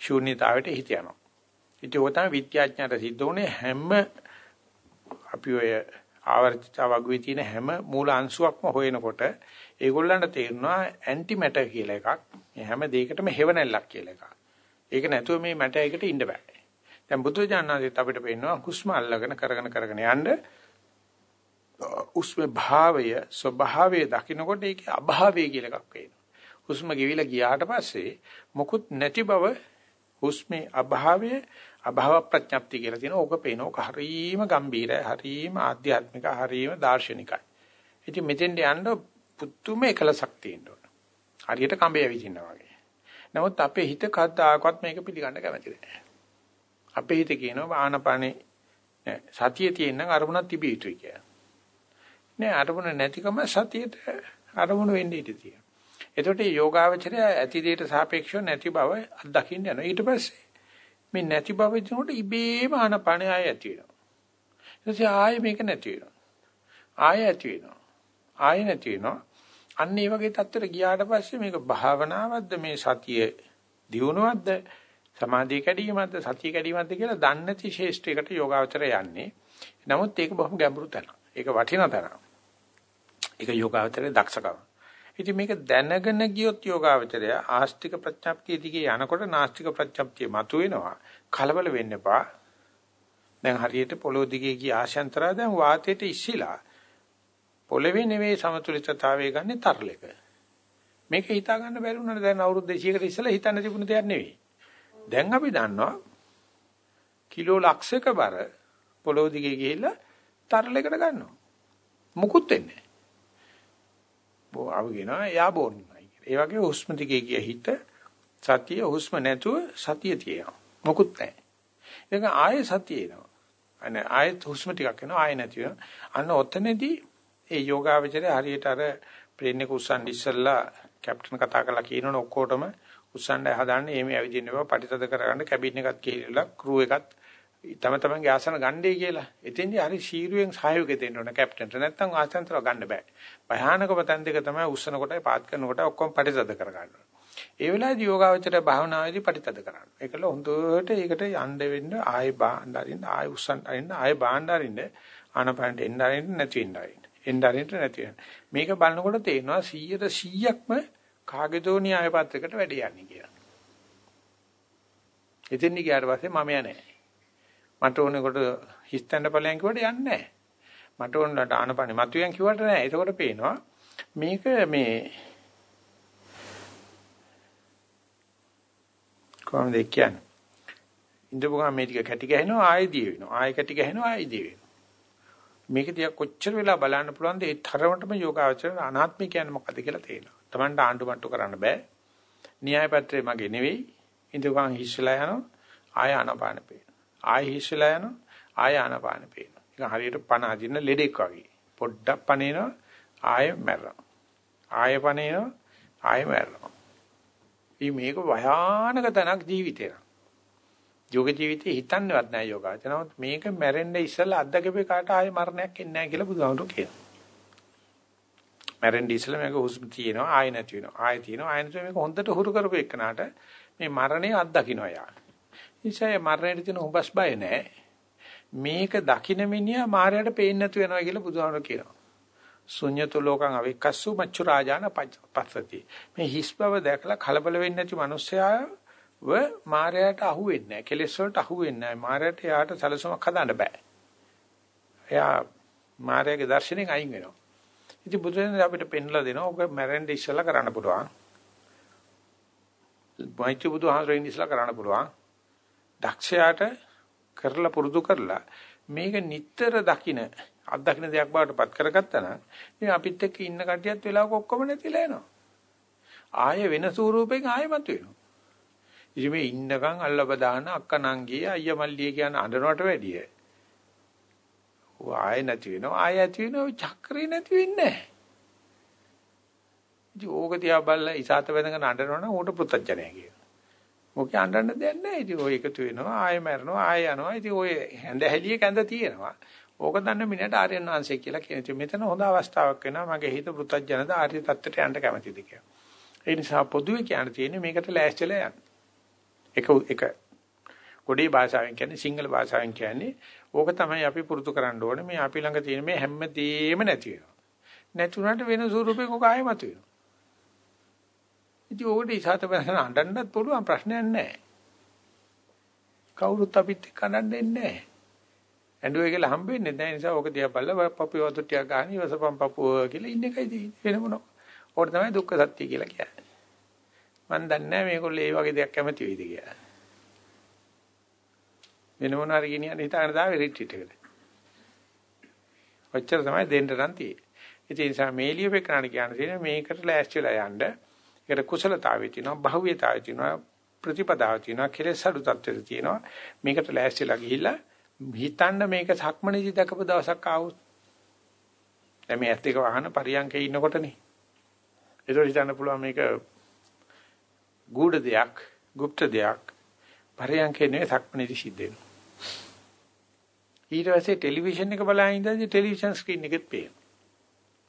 [SPEAKER 1] ශූන්‍යතාවයට හිත යනවා. ඉතින් ඔය තමයි විද්‍යාඥයන්ට සිද්ධ වුණේ හැම අපි ඔය ආවර්තිත වගුවේ තියෙන හැම මූල අංශුවක්ම හොයනකොට ඒගොල්ලන්ට තේරෙනවා ඇන්ටි මැටර් කියලා එකක්. මේ හැම දෙයකටම හෙවණැල්ලක් කියලා එකක්. ඒක නැතුව මේ මැටර් එකට ඉන්න බෑ. දැන් බුදුජානනාදීත් අපිට පේනවා හුස්ම අල්ලගෙන කරගෙන කරගෙන යන්න උස්මේ භාවය ස්වභාවය දකින්නකොට ඒකේ අභාවය කියලා එකක් වෙනවා. හුස්ම ගෙවිලා ගියාට පස්සේ මොකුත් නැති බව හුස්මේ අභාවය අභාව ප්‍රඥප්ති කියලා තියෙනවා. ඕක පේනවා. ඕක හරීම ගම්බීරයි, හරීම ආධ්‍යාත්මික, හරීම දාර්ශනිකයි. ඉතින් මෙතෙන්ට යන්න පුදුම එකලසක් තියෙන්න ඕන. හරියට කඹේ ඇවිදිනවා වගේ. නමුත් අපේ හිත කද්දාකවත් මේක පිළිගන්න කැමති නැහැ. අපේ හිත කියනවා ආනපනේ සතිය තියෙනනම් අරමුණක් තිබිය යුතුයි කියලා. නෑ අරමුණ නැතිකම සතියට අරමුණ වෙන්නේ ඉඳී තියෙනවා. එතකොට මේ යෝගාවචරය ඇති දෙයට සාපේක්ෂව නැති බව අත්දකින්න යනවා. ඊට පස්සේ මේ නැති බව දිනකොට ඉබේම ආනපනේ ආය ඇති වෙනවා. ඊට පස්සේ ආයෙ මේක නැති වෙනවා. ආයෙ ඇති වෙනවා. ආයෙ නැති වෙනවා. අන්න ඒ වගේ තත්ත්වයට ගියාට පස්සේ මේක භාවනාවක්ද මේ සතිය දියුණුවක්ද සමාධිය කැඩීමක්ද සතිය කැඩීමක්ද කියලා දන්නේ නැති ශේෂ්ත්‍රයකට යෝගාවචරය යන්නේ. නමුත් ඒක බොහොම ගැඹුරු තැන. ඒක වටිනා තැන. ඒක යෝගාවචරයේ දක්ෂකම. ඉතින් මේක දැනගෙන ගියොත් යෝගාවචරය ආස්තික ප්‍රඥප්තිය දිගේ යනකොට නාස්තික ප්‍රඥප්තිය මතුවෙනවා. කලබල වෙන්න එපා. දැන් හරියට පොළොව දිගේ ගිය ආශයන්තරා දැන් වාතයට ඉස්සිලා පොළවේ නෙවෙයි සමතුලිතතාවය ගන්න තරලෙක. මේක හිතා ගන්න බැරි වුණාට දැන් අවුරුදු 200කට ඉස්සෙල්ලා හිතන්න තිබුණ දෙයක් නෙවෙයි. දැන් අපි දන්නවා කිලෝ ලක්ෂයක බර පොළොව දිගේ ගිහිල්ලා තරලයකට ගන්නවා. මුකුත් වෙන්නේ නැහැ. බෝ අවගෙනා යා බොන්නයි. ඒ වගේ හුස්ම දිගේ ගිය හිත සතිය හුස්ම නැතුව සතිය තියෙනවා. මුකුත් නැහැ. ඒක ආයේ සතිය එනවා. අනේ ආයෙත් හුස්ම ටිකක් එනවා ආයෙ නැති වෙනවා. අන්න ඔතනදී ඒ යෝගාවචරය හරියට අර ප්ලේන් එක උස්සන් ඉස්සල්ලා කැප්ටන් කතා කරලා කියනවනේ ඔක්කොටම උස්සන්න හදාන්නේ එමේ ඇවිදින්න බෑ පටිතද කරගන්න කැබින් එකත් ගිහිල්ලා ක්‍රූ එකත් තම තමන්ගේ ආසන ගන්නයි කියලා. එතෙන්දී හරි ශීරුවෙන් සහයෝගය දෙන්න ඕන කැප්ටන්ට. නැත්නම් ආසනතර ගන්න බෑ. භයානකම තැන් දෙක තමයි උස්සන කොටයි පාත් කරන කොට ඔක්කොම පටිතද කරගන්න. ඒ වෙලාවේදී යෝගාවචරය භාවනාවේදී පටිතද කරන්න. ඒකල හොඳට ඒකට යන්න වෙන්න ආයෙ බාණ්ඩාරින්න ආයෙ උස්සන් අරින්න ආයෙ බාණ්ඩාරින්න ආනපනට එන්න අරින්න නැති වෙන්න අරින්න. එන්න අරින්න නැති වෙන්න. මේක බලනකොට තේරෙනවා 100ට 100ක්ම කාගේදෝ න්‍යාය පත්‍රයකට වැඩ යන්නේ කියලා. එතෙන් ගියාට පස්සේ මම යන්නේ මට ඕනේ කොට හිස්තැන්න ඵලයන් කිව්වට යන්නේ නැහැ. මට ඕනලට ආනපනෙ මතුවෙන් කිව්වට නෑ. ඒකකොට පේනවා මේක මේ කොහොමද කියන්නේ? ඉඳපු ගමන් මේ ටික කැටි ගහනවා ආයෙ දී වෙනවා. ආයෙ කැටි ගහනවා ආයෙ දී වෙනවා. මේක දිහා කොච්චර වෙලා බලන්න පුළුවන්ද ඒ තරමටම යෝගාචර අනාත්මය කියන්නේ මොකද්ද කියලා තේරෙනවා. Tamanට ආණ්ඩු මට්ටු කරන්න බෑ. න්‍යාය පත්‍රය මගේ නෙවෙයි. ඉඳපුවාන් හිස්සලා යනවා ආය ආනපාන පේනවා. ආය හිස්සලා යනවා ආය ආනපාන පේනවා. ඒක හරියට පණ අදින්න ලෙඩෙක් වගේ. පොඩ්ඩක් පණේනවා ආය මැරෙනවා. ආය පණේනවා ආය මැරෙනවා. මේක භයානක තනක් ජීවිතේ. යෝග ජීවිතේ හිතන්නේවත් නැහැ යෝගාචර. නමුත් මේක මැරෙන්න ඉස්සෙල්ලා අත්දකපේ කාට ආයේ මරණයක් එන්නේ නැහැ කියලා බුදුහාමුදුරුවෝ කියනවා. මැරෙන්න ඉස්සෙල්ලා මේක හුස්ම තියෙනවා ආයෙ නැති වෙනවා. ආයෙ තියෙනවා ආයෙ නැති මේක හොඳට හුරු කරපු එකනට මේ මරණය අත්දකින්නවා යා. ඉතින් මරණයට තියෙන උඹස් බය නැහැ. මේක දකින්න මිනිහා මායයට පේන්නේ නැතු වෙනවා කියලා බුදුහාමුදුරුවෝ කියනවා. ශුන්‍යතු ලෝකං අවික්කස්සු මච්චු රාජාන පස්සති. මේ හිස් බව දැකලා කලබල වෙන්නේ නැති මිනිස්සයා ව මායයට අහු වෙන්නේ නැහැ. කෙලෙස් වලට අහු වෙන්නේ නැහැ. මායයට යාට සැලසුමක් හදාන්න බෑ. එයා මායගේ දර්ශනයෙන් අයින් වෙනවා. ඉතින් බුදුරජාණන් අපිට පෙන්ලා දෙනවා ඔක මැරෙන්න ඉස්සලා කරන්න පුළුවන්. වෛද්‍ය බුදුහාමරෙන් ඉස්සලා කරන්න පුළුවන්. දක්ෂයාට කරලා පුරුදු කරලා මේක නිතර දකින අත්දකින්න දෙයක් බවට පත් කරගත්තා නම් ඉතින් අපිත් එක්ක ඉන්න කටියත් වෙලාවක ඔක්කොම නැතිලා යනවා. ආය වෙන ස්වරූපයෙන් ආයෙමත් වෙනවා. ඉතින් මේ ඉන්නකම් අල්ලබදාන අක්කනංගියේ අයියා මල්ලිය කියන අඬනවට වැඩිය. ආය නැති වෙනවා ආය ඇති වෙනවා චක්‍රේ නැති වෙන්නේ නැහැ. ඉතින් ඕක තියා බලලා ඉසాత වෙනකන් අඬනවනම් ඌට පුත්තජනය කියනවා. මොකද අඬන්න දෙයක් නැහැ. ඉතින් ඔය එකතු වෙනවා ආය මැරෙනවා ආය යනවා. ඉතින් ඔය හැඳ හැලිය කැඳ තියෙනවා. ඕක දන්න මිනිහට ආර්යයන් වංශය කියලා කියන. ඉතින් මෙතන හොඳ අවස්ථාවක් වෙනවා. මගේ හිත පුත්තජනද ආර්ය தත්තට යන්න කැමතිද කියලා. ඒ නිසා පොදුවේ කියන්න තියෙන්නේ මේකට ලෑස්තිලා යන්න. එක එක කොඩේ භාෂාවෙන් කියන්නේ සිංහල භාෂාවෙන් කියන්නේ. ඕක තමයි අපි පුරුදු කරන්න ඕනේ. මේ අපි ළඟ තියෙන මේ හැමදේම නැති වෙනවා. නැතුණාට වෙන ස්වරූපයක ඔක ආයෙ මත වෙනවා. ඉතින් ඕකට ඉසాత බසන අඬන්නත් පුළුවන් ප්‍රශ්නයක් නැහැ. කවුරුත් අපිත් එක්ක අඬන්නේ නැහැ. ඇඬුවේ කියලා හම්බෙන්නේ නැහැ. නිසා ඕක දිහා බලලා පපුව වතු ටික ගන්න ඉවසපම් පපුව කියලා ඉන්න එකයි තියෙන්නේ. වෙන මොනවා. ඕකට තමයි දුක්ඛ සත්‍ය කියලා කියන්නේ. මම දන්නේ නැහැ මේගොල්ලෝ ඒ වගේ දෙයක් කැමති වෙයිද කියලා. වෙන මොන හරි ගෙනියන්න හිතාගෙන දාවේ රිට්‍රීට් එකට. ඔච්චර තමයි දෙන්න නම් තියෙන්නේ. ඒ නිසා මේලිය පෙකරණ කියන්නේ මේකට ලෑස්තිලා යන්න. ඒකට කුසලතාවය තියෙනවා, බහුව්‍යතාවය තියෙනවා, ප්‍රතිපදාව තියෙනවා, කෙලෙස් අඩු තත්ත්වෙද තියෙනවා. මේකට ලෑස්තිලා ගිහිල්ලා හිතන්න මේක සක්මණේදී දැකපු දවසක් ආවොත් දැන් මේ ඇත්ත එක වහන පරියන්කේ ඉන්නකොටනේ. ඒක හිතන්න පුළුවන් මේක ගුඪ දෙයක්, গুপ্ত දෙයක් පරයන්කේ නෙවෙයි සක්මණේදී සිද්ධ වෙනවා. ඊට පස්සේ ටෙලිවිෂන් එක බලන ඉඳන්දි ටෙලිවිෂන් ස්ක්‍රීන් එකෙත් පේනවා.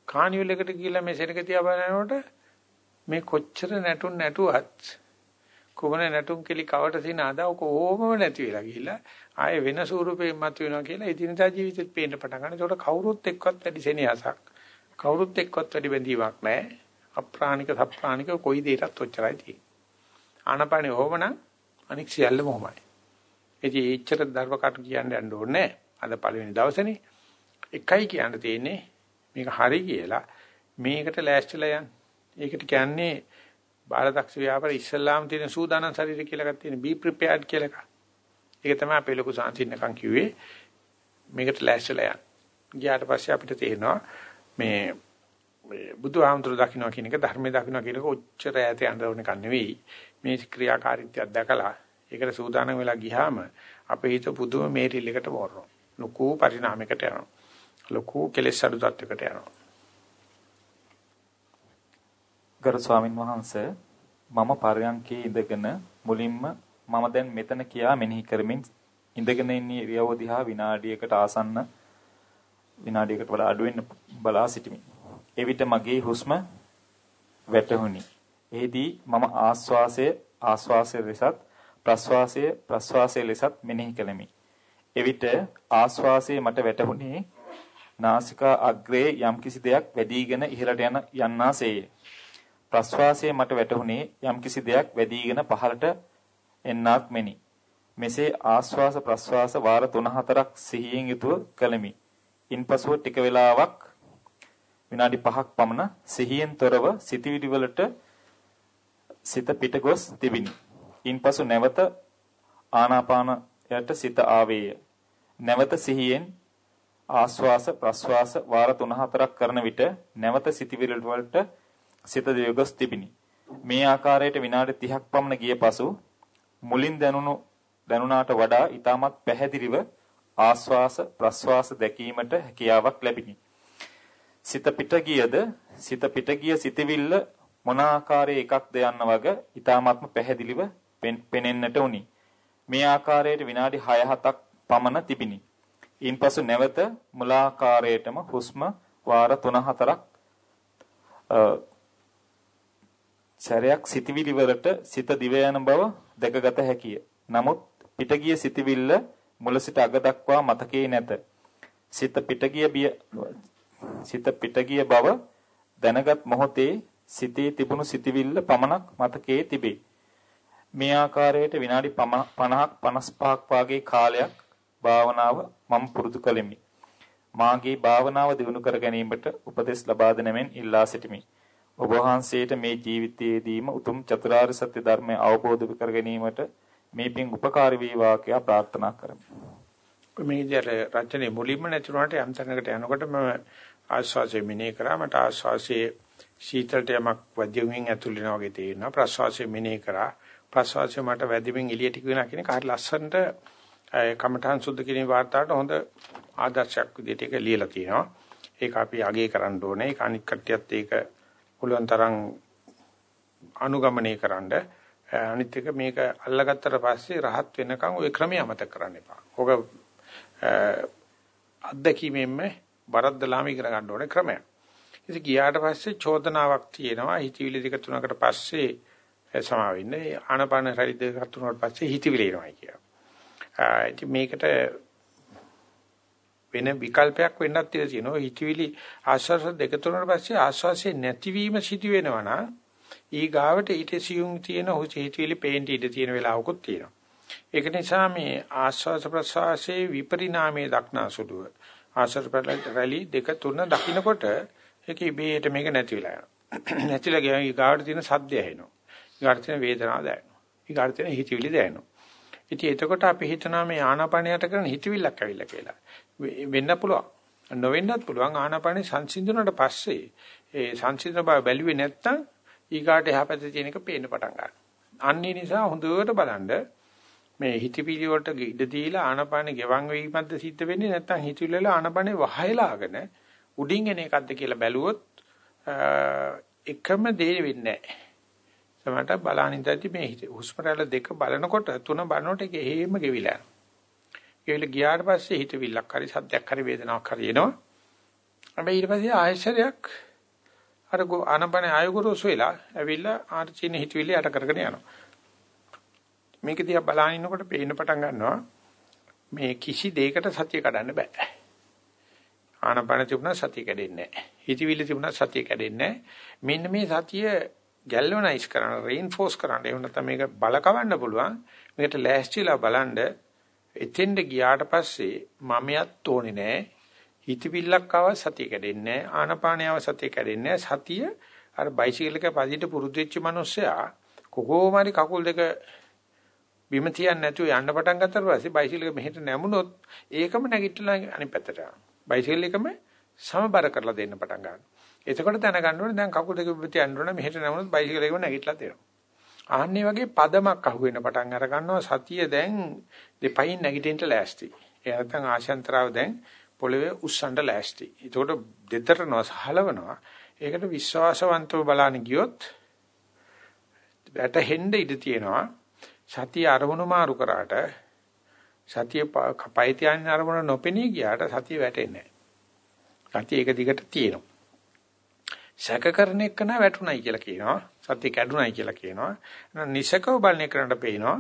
[SPEAKER 1] කානිවල් එකට ගිහිල්ලා මේ සෙනග තියා බලනකොට මේ කොච්චර නැටුම් නැටුවත් කොමන නැටුම් කෙලි කවට සින ආදා කොහොමම නැති වෙලා ගිහිල්ලා ආයේ වෙන ස්වරූපයෙන් මත වෙනවා කියලා ඉදිනදා ජීවිතෙත් පේන්න පටන් ගන්න. ඒකට කවුරුත් එක්කවත් වැඩි සෙනෙහසක් කවුරුත් එක්කවත් වැඩි බැඳීමක් නැහැ. අප්‍රාණික සප්‍රාණික කොයි දෙයකටත් ඔච්චරයි තියෙන්නේ. ආනපනේ ඕමනම් අනික් සියල්ලම ඔහමයි. ඉතින් ඒච්චර ධර්ම කට කියන්න යන්න ඕනේ අද පළවෙනි දවසේනේ. එකයි කියන්න තියෙන්නේ මේක හරි කියලා මේකට ලෑස්තිලා යන්න. ඒකට කියන්නේ බාලදක්ෂ ව්‍යාපාර ඉස්ලාම් තියෙන සූදානම් ශරීරය කියලා එකක් තියෙන be prepared කියලා එකක්. ඒක තමයි අපේ ලොකු සාන්තින්නකම් කිව්වේ. මේකට ලෑස්තිලා යන්න. ගියාට පස්සේ අපිට තේරෙනවා මේ මේ බුදුහාමුදුරු දකින්න කියන එක ධර්මයේ දකින්න කියන එක ඔච්චර ඈත යන්න ඕන එකක් නෙවෙයි. මේ ක්‍රියාකාරීත්වයක් දැකලා ඒකට සූදානම් වෙලා ගියාම අපේ හිත පුදුම මේරිල් එකට වරනවා. ලොකු පරිණාමයකට යනවා. ලොකු කෙලෙස් අඩු තත්යකට යනවා.
[SPEAKER 2] ගරු ස්වාමින් වහන්සේ මම පරයන්කේ ඉඳගෙන මුලින්ම මම දැන් මෙතන කියා මෙනෙහි කරමින් ඉඳගෙන ඉන්න ඉරියව්ව දිහා විනාඩියකට ආසන්න විනාඩියකට වඩා අඩු වෙන්න බලා සිටිමි. එවිට මගේ හුස්ම වැටහුණි. එෙහිදී මම ආස්වාසය ආස්වාසය ලෙසත් ප්‍රස්වාසය ප්‍රස්වාසය ලෙසත් මෙනෙහි කළෙමි. එවිට ආස්වාසයේ මට වැටහුණේ නාසිකා අග්‍රයේ යම්කිසි දෙයක් වැඩිගෙන ඉහළට යන යන්නාසේය. ප්‍රස්වාසයේ මට වැටහුණේ යම්කිසි දෙයක් වැඩිගෙන පහළට එන්නක් මෙනි. මෙසේ ආස්වාස ප්‍රස්වාස වාර 3-4ක් සිහියෙන් යුතුව කළෙමි. ඉන්පසුව ටික වේලාවක් විනාඩි 5ක් පමණ සිහියෙන් තොරව සිතවිලි වලට සිත පිටගොස් තිබිනි. ඉන්පසු නැවත ආනාපානයට සිත ආවේය. නැවත සිහියෙන් ආස්වාස ප්‍රස්වාස වාර 3-4ක් කරන විට නැවත සිතවිලි වලට සිත දියගොස් තිබිනි. මේ ආකාරයට විනාඩි 30ක් පමණ ගිය පසු මුලින් දැනුණු දැනුණාට වඩා ඊටමත් පැහැදිලිව ආස්වාස ප්‍රස්වාස දැකීමට හැකියාවක් ලැබිනි. සිත පිට ගියද සිත පිට ගිය සිතවිල්ල මොන ආකාරයේ එකක්ද යන්න වග ඊ타ත්ම පැහැදිලිව පෙනෙන්නට උනි. මේ ආකාරයට විනාඩි 6-7ක් පමණ තිබිනි. ඉන්පසු නැවත මුලාකාරයටම හුස්ම වාර 3-4ක් සැරයක් සිතවිලි වලට සිත දිව යන බව දැකගත හැකිය. නමුත් පිටගිය සිතවිල්ල මුල සිට අග දක්වා මතකේ නැත. සිත පිටගිය බිය සිත පිටගිය බව දැනගත් මොහොතේ සිතේ තිබුණු සිතවිල්ල පමණක් මතකයේ තිබේ. මේ ආකාරයට විනාඩි 50ක් 55ක් වාගේ කාලයක් භාවනාව මම පුරුදු කළෙමි. මාගේ භාවනාව දියුණු කර ගැනීමට උපදෙස් ලබා දෙනමින් ඉල්ලා සිටිමි. ඔබ වහන්සේට මේ ජීවිතයේදීම උතුම් චතුරාර්ය සත්‍ය ධර්මය අවබෝධ කර ගැනීමට මේ පින් උපකාරී වේවා කියලා ප්‍රාර්ථනා කරමි.
[SPEAKER 1] මේ විදිහට රචනයේ මුලින්ම නැතුණාට යම් තැනකට යනකොට මම ආස්වාසය මිනේ කරා මට ආස්වාසයේ සීතලට යමක් වදියුමින් ඇතුල් වෙනවා වගේ තේරෙනවා. ප්‍රස්වාසය මිනේ කරා. ප්‍රස්වාසය මට වැදිමින් එළියට ගියනා කියන කාර්ය ලස්සනට කමඨාන් සුද්ධ කිරීමේ වාර්තාවට හොඳ ආදර්ශයක් විදිහට ඒක ලියලා තියෙනවා. ඒක අපි අගය කරන්න ඕනේ. ඒක අනික් කට්ටියත් ඒක පුළුවන් තරම් අනුගමනය කරන්න. අනිත් එක මේක අල්ලගත්තට පස්සේ rahat වෙනකන් ওই ක්‍රමය අමතක කරන්න එපා. ඔක අත්දැකීමෙන්ම වරද්දලාම ඉගෙන ගන්න ඕනේ ක්‍රමයක්. ඉතින් ගියාට පස්සේ චෝදනාවක් තියෙනවා හිතවිලි දෙක තුනකට පස්සේ සමා වෙන්නේ ආනපාන හරි දෙක තුනකට පස්සේ හිතවිලි එනවා කියලා. ඉතින් මේකට වෙන විකල්පයක් වෙන්නත් තියෙනවා හිතවිලි ආශ්වාස දෙක තුනකට පස්සේ ආශ්වාසයේ නැතිවීම සිදු වෙනවා නම් ඊ ගාවට ඊට සියුම් තියෙන හිතවිලි පේන්න ඉඩ තියෙන වෙලාවකුත් තියෙනවා. ඒක නිසා මේ ආශ්වාස ප්‍රශ්වාසයේ විපරිණාමයේ දක්නාසුදුව ආශ්වාස රැලි දෙක තුන දකින්නකොට ඒක ඉබේට මේක නැති වෙලා යනවා. නැතිලා ගියා ඊගාට තියෙන සද්දය ඇහෙනවා. ඊගාට තියෙන වේදනාව දැනෙනවා. ඊගාට තියෙන හිතවිලි දැනෙනවා. ඉතින් එතකොට අපි හිතනවා මේ ආනාපානයට කරන හිතවිල්ලක් ඇවිල්ලා කියලා. වෙන්න පුළුවන්. නොවෙන්නත් පුළුවන් ආනාපානේ සංසිඳුණාට පස්සේ ඒ සංසිඳන බව බැලුවේ නැත්තම් ඊගාට එහා පැත්තේ තියෙන එක පේන්න පටන් ගන්නවා. අන්න ඒ නිසා හොඳට බලන්න මේ හිතවිලි වලට ඉඩ දීලා ආනාපානේ ගෙවන් වීමක්ද සිද්ධ වෙන්නේ නැත්තම් හිතවිලි වල ආනාපානේ වහයලාගෙන උඩින් එන එකක්ද කියලා බැලුවොත් එකම දේ වෙන්නේ නැහැ. සමහරට බලානින්දදී මේ හුස්ම රැල්ල දෙක බලනකොට තුන බලනකොට ඒක හේම ගෙවිලා යනවා. ගෙවිලා ගියාට පස්සේ හිතවිල්ලක් හරි සද්දයක් හරි වේදනාවක් හරි එනවා. හැබැයි ඊට පස්සේ ආයශරයක් අර ආනපන ආයගුරුසු වෙලා ඇවිල්ලා ආර්චින හිතවිලි යට කරගෙන යනවා. මේක දිහා බලන ඉන්නකොට පේන්න පටන් ගන්නවා මේ කිසි දෙයකට සතිය කඩන්න බෑ. ආනපන තිබුණා සතිය කැඩෙන්නේ නැහැ. හිතවිලි තිබුණා සතිය කැඩෙන්නේ නැහැ. මෙන්න මේ සතිය ගැල්වනයිස් කරන්න, රේන්ෆෝස් කරන්න, එහෙම නැත්නම් මේක බලකවන්න පුළුවන්. මේකට ලෑස්තිලා බලන්න එතෙන්ද ගියාට පස්සේ මමයක් ඕනේ නැහැ. හිතවිල්ලක් ආව සතිය කැඩෙන්නේ නැහැ. ආනපානියව සතිය කැඩෙන්නේ නැහැ. සතිය අර බයිසිකල් එක පදිට පුරුදු වෙච්ච මිනිස්සයා කොහොම හරි කකුල් දෙක බිම තියන්නේ නැතුව යන්න පටන් ගත්තට පස්සේ බයිසිකල් එක මෙහෙට නැමුණොත් ඒකම නැගිටලා අනිත් පැත්තට යනවා. බයිසිකල් එකම සමබර කරලා දෙන්න පටන් ගන්නවා. එතකොට දැනගන්න ඕනේ දැන් කකුල් දෙක පිට යන්න ඕනේ මෙහෙට නැමුණොත් බයිසිකල් එකම නැගිටලා දෙනවා. ආන්නේ වගේ පදමක් අහුවෙන්න පටන් අර ගන්නවා සතිය දැන් දෙපයින් නැගිටින්න ලෑස්ති. ඒ නැත්නම් ආශයන්තරාව දැන් පොළවේ උස්සන්න ලෑස්ති. එතකොට දෙතරනවා සහලවනවා. ඒකට විශ්වාසවන්තව බලන්න ගියොත් වැටෙන්න ඉඩ තියෙනවා. සතිය අරමුණු මාරු කරාට සතිය පය තියන්නේ අරමුණ නොපෙනී ගියාට සතිය වැටෙන්නේ නැහැ. සතිය එක දිගට තියෙනවා. සැකකරන එක න වැටුණයි කියලා කියනවා. සතිය කැඩුණයි කියලා කියනවා. නිසකව බලන එකකට පේනවා.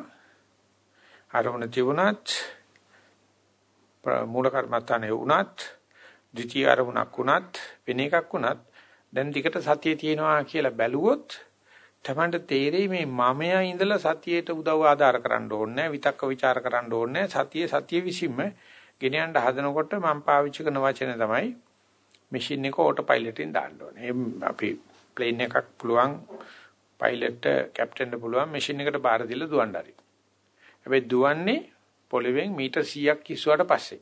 [SPEAKER 1] අරමුණ තිබුණත් මූල කර්මත්තානේ වුණත් ද්විතීයි අරමුණක් වුණත් වෙන එකක් වුණත් දැන් දිගට සතිය තියෙනවා කියලා බැලුවොත් තමන්ට තේරෙයි මේ මමයා ඉඳලා සතියේට උදව් ආධාර කරන්න ඕනේ විතක්ක ਵਿਚාර කරන්න ඕනේ සතිය සතිය විසින්ම ගෙන යන්න හදනකොට මම පාවිච්චි කරන වචනේ තමයි මැෂින් එක ඕටෝ පයිලට් එකෙන් දාන්න ඕනේ. අපි ප්ලේන් එකක් පුළුවන් පයිලට් කැප්ටන්ට පුළුවන් මැෂින් එකට බාර දීලා දුවන්න හරි. හැබැයි දුවන්නේ පොළවෙන් මීටර් 100ක් කිස්සුවාට පස්සේ.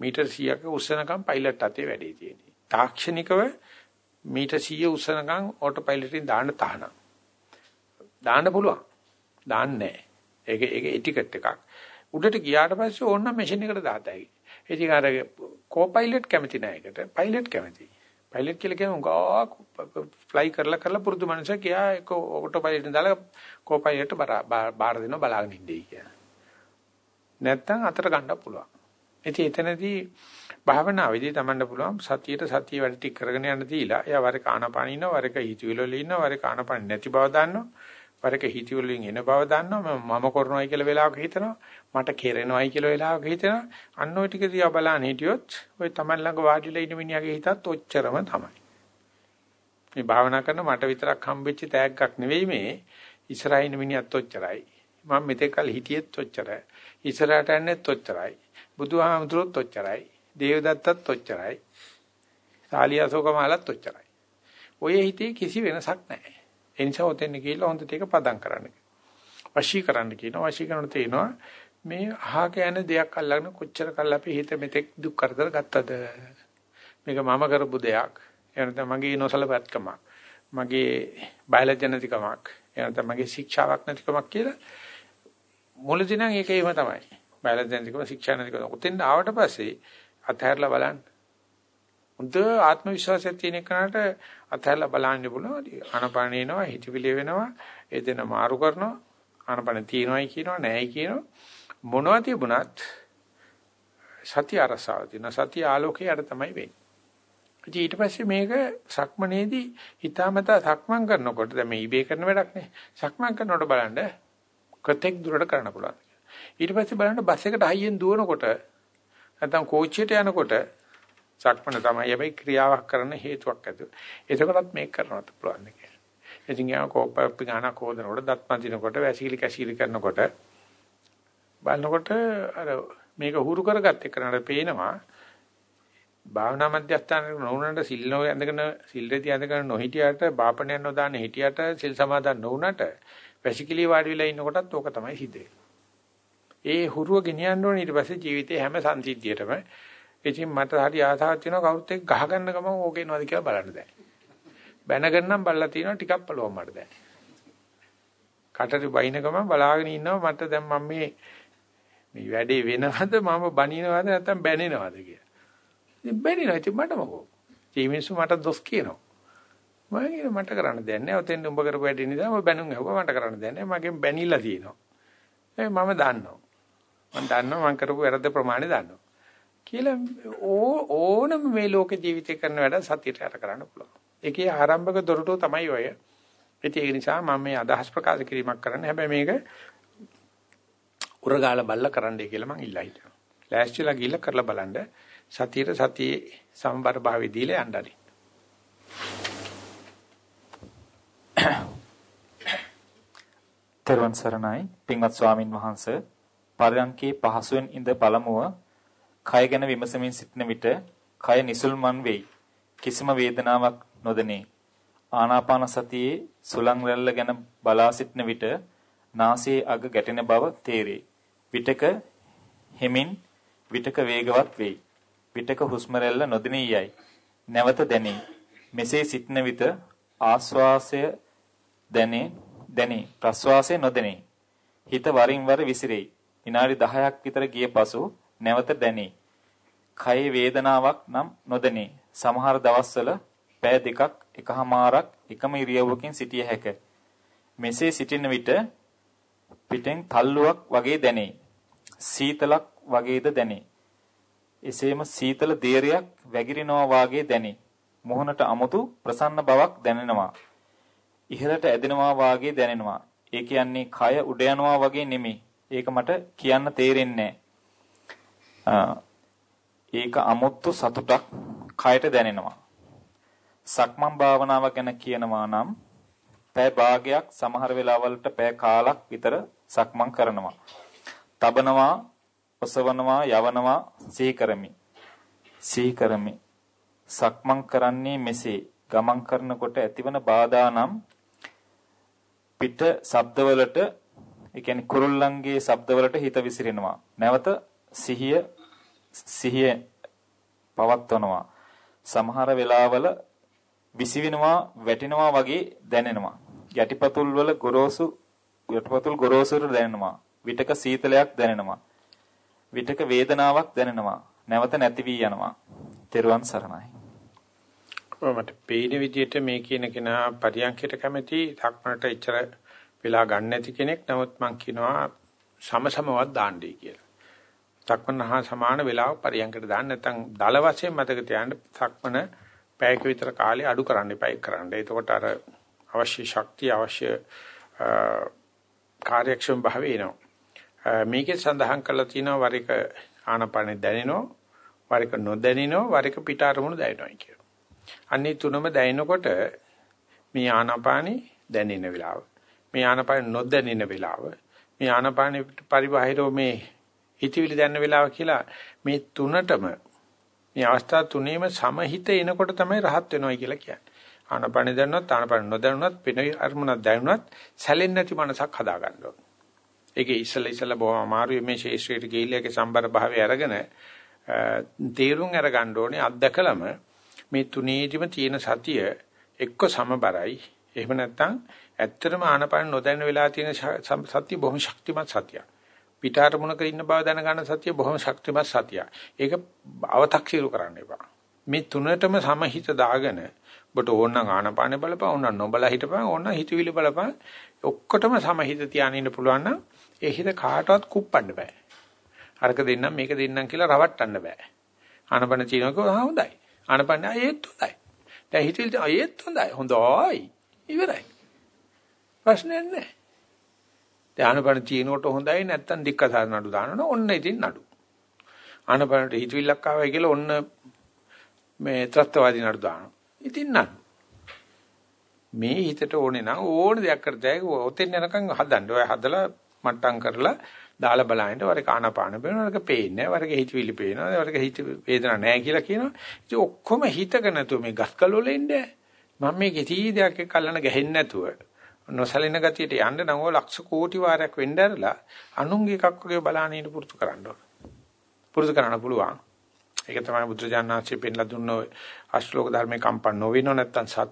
[SPEAKER 1] මීටර් 100ක උස්සනකම් පයිලට් අතේ වැඩේ තියෙන්නේ. තාක්ෂණිකව මීටර් 100 උස්සනකම් ඕටෝ පයිලට් එකෙන් දාන්න තහනම්. දාන්න පුළුවන්. දාන්නේ නැහැ. ඒක ඒක එටිකට් එකක්. උඩට ගියාට පස්සේ ඕන්න මැෂින් එකට දාතයි. ඉතින් අර කෝපයිලට් කැමති නැහැ ඒකට. පයිලට් කැමති. පයිලට් කියලා කියන්නේ උගා ෆ්ලයි කරලා කරලා පුරුදු මනුස්සය කියා ඒක ඔටෝ පයිලට් දාලා කෝපයිලට් බාර දෙනවා බලාගෙන ඉන්නේ කියලා. නැත්තම් අතට ගන්න පුළුවන්. ඉතින් එතනදී භාවනාවේදී තමන්ට පුළුවන් සතියට සතිය වැඩ ටික කරගෙන යන්න දීලා එයා වරක ආනපාන ඉන්නවා වරක හිතවිලි වල ඉන්නවා වරක ආනපාන නැති බව දන්නවා වරක හිතවිලින් එන බව දන්නවා මම කරනවායි කියලා වෙලාවක හිතනවා මට කෙරෙනවායි කියලා වෙලාවක හිතනවා අන්න ওই ටික දිහා බලන්න හිටියොත් ওই තමන් ළඟ වාඩිලා ඉන්න මිනිහාගේ හිතත් ඔච්චරම තමයි මේ භාවනා කරන මට විතරක් හම්බෙච්ච තෑග්ගක් නෙවෙයි මේ ඉස්සරහින් මිනිහත් ඔච්චරයි මම මෙතෙක් කල හිටියෙත් ඔච්චරයි ඉස්සරහට යන්නෙත් ඔච්චරයි බුදුහාමුදුරුවොත් ඔච්චරයි දේවදත්තත් ඔච්චරයි සාලියාසෝකමාලත් ඔච්චරයි ඔය හිතේ කිසි වෙනසක් නැහැ ඒ නිසා ඔතෙන් ගිහිල්ලා හොඳට ඒක පදම් කරන්න. වශී කරන්න කියනවා. වශී කරනකොට තේනවා මේ අහක යන දෙයක් අල්ලගෙන කොච්චර කල් අපි හිත මෙතෙක් දුක් කරදර ගත්තද? මේක මම කරපු දෙයක්. එනත මගේ නොසලපත්කමක්. මගේ බයලජ්‍ය නැතිකමක්. එනත මගේ ශික්ෂාවක් නැතිකමක් කියලා මුලදී නම් ඒකේම තමයි. බයලජ්‍ය නැතිකම ශික්ෂා නැතිකම. උතෙන් ආවට පස්සේ අතහැරලා බලන්න. හොඳ ආත්ම විශ්වාසයක් තියෙන කෙනාට අතහැරලා බලන්න පුළුවන්. ආනපන එනවා, හිතවිලි වෙනවා, ඒ දෙන මාරු කරනවා. ආනපන තියෙනවයි කියනවා, නැහැයි කියනවා. මොනවා තිබුණත් සතිය අරසාව තියෙන සතිය ආලෝකයට තමයි වෙන්නේ. ඊට පස්සේ මේක සක්මනේදී හිතාමතා සක්මන් කරනකොට දැන් මේ ඉබේ කරන වැඩක් නේ. සක්මන් කරනකොට බලන්න කොතෙක් දුරට කරන්න පුළුවන්. ඊට පස්සේ බලන්න බස් එකට හයියෙන් දුවනකොට නැත්නම් කෝච්චියට යනකොට සක්මන තමයි හැබැයි ක්‍රියාවක් කරන හේතුවක් ඇතුව. එතකොටත් මේක කරන්නත් පුළුවන් නේ. ඉතින් යා කෝපප් ගානක් හොදනකොට දත් මදිනකොට වැසිකිලි කැසිලි කරනකොට බලනකොට අර මේක හුරු කරගත්ත එකනට පේනවා භාවනා මධ්‍යස්ථානයේ නොවුනට සිල් නො ඇඳගෙන සිල් රෙදි ඇඳගෙන නොහිටියට බාපණයන් නොදාන හිටියට සිල් සමාදන් නොවුනට වැසිකිලි වාඩි වෙලා ඉන්නකොටත් ඕක තමයි හිතේ. ඒ හුරුව ගෙනියන්න ඕනේ ඊට පස්සේ ජීවිතේ හැම සංසිද්ධියටම ඉතින් මට හරි ආසාවක් තියෙනවා කවුරුත් එක්ක ගහ ගන්න ගමන් ඕක එනවාද කියලා බලන්න දැන්. බැනගෙන නම් බල්ලා තියෙනවා ටිකක් පළවම් මට දැන්. කටට බයින ගමන් බලාගෙන ඉන්නවා මට දැන් මම මේ මේ වැඩේ වෙනවද මම බනිනවද නැත්නම් බැනෙනවද කියලා. ඉතින් බැනිනවා ඉතින් මට මොකෝ. මේ මිනිස්සු මට දොස් කියනවා. මම කියන මට කරන්න දෙයක් නැහැ. ඔතෙන් උඹ කරපු වැඩේ නිසා මම බැනුම් ඇහුවා මට කරන්න දෙයක් නැහැ. මගෙන් බැනිලා තියෙනවා. ඒ මම දන්නවා. මම දන්නවා මම කරපු වැරද්ද ප්‍රමාණය දන්නවා. කියලා ඕනම මේ ලෝක ජීවිතේ කරන වැඩ සතියට යට කරන්න පුළුවන්. ඒකේ ආරම්භක දොරටුව තමයි ඔය. ඒක නිසා මම මේ අදහස් ප්‍රකාශ කිරීමක් කරන්න. හැබැයි මේක උරගාල බල්ල කරන්නයි කියලා මං ඉල්ලා හිටියා. ලෑස්තිලා ගිහිල්ලා කරලා බලන්න. සතියේ සතියේ සමබර භාවය දීලා යන්න හරි.
[SPEAKER 2] තෙරුවන් සරණයි පින්වත් ස්වාමින් වහන්සේ පරයන්කේ පහසුවෙන් ඉඳ පළමුව කය ගැන විමසමින් සිටින විට කය නිසල්මන් වෙයි. කිසිම වේදනාවක් නොදෙනේ. ආනාපාන සතියේ සුලං රැල්ල ගැන බලා සිටින විට නාසයේ අග ගැටෙන බව තේරේ. විටක හිමින් විටක වේගවත් වෙයි. විටක හුස්ම රැල්ල නොදෙනී යයි. නැවත දැනේ. මෙසේ සිටින විට ආස්වාසය දැනේ දැනේ. ප්‍රස්වාසය නොදැනේ. හිත වරින් වර විසිරෙයි. විනාඩි 10ක් විතර ගිය පසු නැවත දැනේ. කයේ වේදනාවක් නම් නොදැනේ. සමහර දවස්වල පෑ දෙකක් එකහමාරක් එකම ඉරියව්වකින් සිටිය හැක. මෙසේ සිටින විට පිටෙන් තල්ලුවක් වගේ දැනේ. සීතලක් වගේද දැනේ. එසේම සීතල දේරයක් වැగిරිනවා වාගේ දැනේ. මොහොනට අමුතු ප්‍රසන්න බවක් දැනෙනවා. ඉහළට ඇදෙනවා වාගේ දැනෙනවා. ඒ කියන්නේ කය උඩ යනවා වගේ නෙමෙයි. ඒක මට කියන්න තේරෙන්නේ ඒක අමුත්තු සතුටක් කයට දැනෙනවා. සක්මන් භාවනාව ගැන කියනවා නම් පැය භාගයක් සමහර වෙලාවලට පැය කාලක් විතර සක්මන් කරනවා. තබනවා, ඔසවනවා, යවනවා සීකරමි. සීකරමි. සක්මන් කරන්නේ මෙසේ ගමන් කරනකොට ඇතිවන බාධා නම් පිට ශබ්දවලට ඒ කියන්නේ කුරුල්ලන්ගේ ශබ්දවලට හිත විසිරෙනවා. නැවත සිහිය සිහිය පවත්වනවා. සමහර වෙලාවල විසිවෙනවා වැටෙනවා වගේ දැනෙනවා. යටිපතුල් වල ගොරෝසු යටිපතුල් ගොරෝසුට දැනෙනවා. විටක සීතලයක් දැනෙනවා. විටක වේදනාවක් දැනෙනවා. නැවත නැති වී යනවා. තෙරුවන් සරණයි.
[SPEAKER 1] මට පේන විදිහට මේ කියන කෙනා පරියන්කයට කැමති ධක්මනට එච්චර වෙලා ගන්න නැති කෙනෙක්. නමුත් මම කියනවා සමසමවත් දාන්නයි කියලා. ධක්මන හා සමාන වෙලාව පරියන්කට දාන්න නැත්නම් දල වශයෙන් මතක තියාගන්න ධක්මන පැයක විතර කාලේ අඩු කරන්න එපා ඒක කරන්න. එතකොට අර අවශ්‍ය ශක්තිය අවශ්‍ය කාර්යක්ෂම භාවය එනවා. මේකේ සඳහන් කරලා තියෙනවා වර එක ආනපනෙ දැනෙනවා වර එක නොදැනෙනවා වර එක පිට අරමුණු දැනෙනවා කියලා. අන්නේ තුනම දැනෙනකොට මේ ආනාපානෙ දැනෙන වෙලාව. මේ ආනාපානෙ නොදැනෙන වෙලාව. මේ ආනාපානෙ පරිබාහිරව මේ හිතවිලි දැනෙන වෙලාව කියලා මේ තුනටම මේ අවස්ථා තුනේම සමහිත එනකොට තමයි රහත් වෙනවා කියලා කියන්නේ. ආනාපානෙ දැනුණත් ආනාපානෙ නොදැනුණත් පින අරමුණක් දැනුණත් සැලෙන්නේ නැති මනසක් හදා ගන්න ඕනේ. ඒකේ ඉස්සලා ඉස්සලා බොහොම අමාරුයි මේ ශේෂ්ත්‍රයේ ගිහිල්ලාගේ සම්බර භාවය අරගෙන තේරුම් අරගන්න ඕනේ අත්දකලම මේ තුනේදිම තියෙන සතිය එක්ක සමබරයි. එහෙම නැත්නම් ඇත්තටම ආනපාන නොදැන වෙලා තියෙන සතිය බොහොම ශක්තිමත් සතියක්. පිටාරමුණක ඉන්න බව දැනගන්න සතිය බොහොම ශක්තිමත් සතියක්. ඒක අව탁සිරු කරන්න එපා. මේ තුනටම සමහිත දාගෙන ඔබට ඕන නම් ආනපාන බලපන් ඕන නම් නොබලා හිටපන් ඕන නම් හිතවිලි බලපන් ඔක්කොටම සමහිත තියාගෙන ඉන්න පුළුවන් නම් ඒ හිත කාටවත් කුප්පන්න බෑ. අරක දෙන්නම් මේක දෙන්නම් කියලා රවට්ටන්න බෑ. ආනපන චීනක හොඳයි. ආනපන ඒත් හොඳයි. දැන් හිතවිලි ඒත් හොඳයි. හොඳයි. ඉවරයි. ප්‍රශ්නයක් නැහැ. දැන් ආනපන චීනකට හොඳයි නැත්තම් දික්කසාර නඩු දානවනේ ඔන්න ඉතින් නඩු. ආනපනට හිතවිල්ලක් ආවයි කියලා ඔන්න මේ ත්‍ස්තවාදී නඩු දානවා. ඉතින් නඩු. මේ හිතට ඕනේ නම් ඕන දෙයක් කරතයි ඔතෙන් යනකම් හදන්න. ඔය හදලා මට්ටම් කරලා දාලා බලහින්ද වරක ආනාපාන බලනවා වරක පේන්නේ වරක හිතවිලි පේනවා වරක හිත වේදනා නැහැ කියලා කියනවා ඉතින් ඔක්කොම හිතක නැතුව මේ ගස්කල් වල ඉන්නේ මම මේ කිසි දෙයක් එක්ක අල්ලන ගහෙන්නේ නැතුව නොසලින ගතියට යන්න නම් ඔය ලක්ෂ කෝටි වාරයක් වෙන්න ඇරලා අනුන්ගේ එකක් වගේ බලාගෙන ඉන්න පුරුදු කරන්න ඕන පුරුදු කරන්න පුළුවන් ඒක තමයි බුදුජානනාංශයෙන් පෙන්ලා දුන්න අශ්ලෝක ධර්මේ කම්පන් නොවෙනව නැත්තම් සත්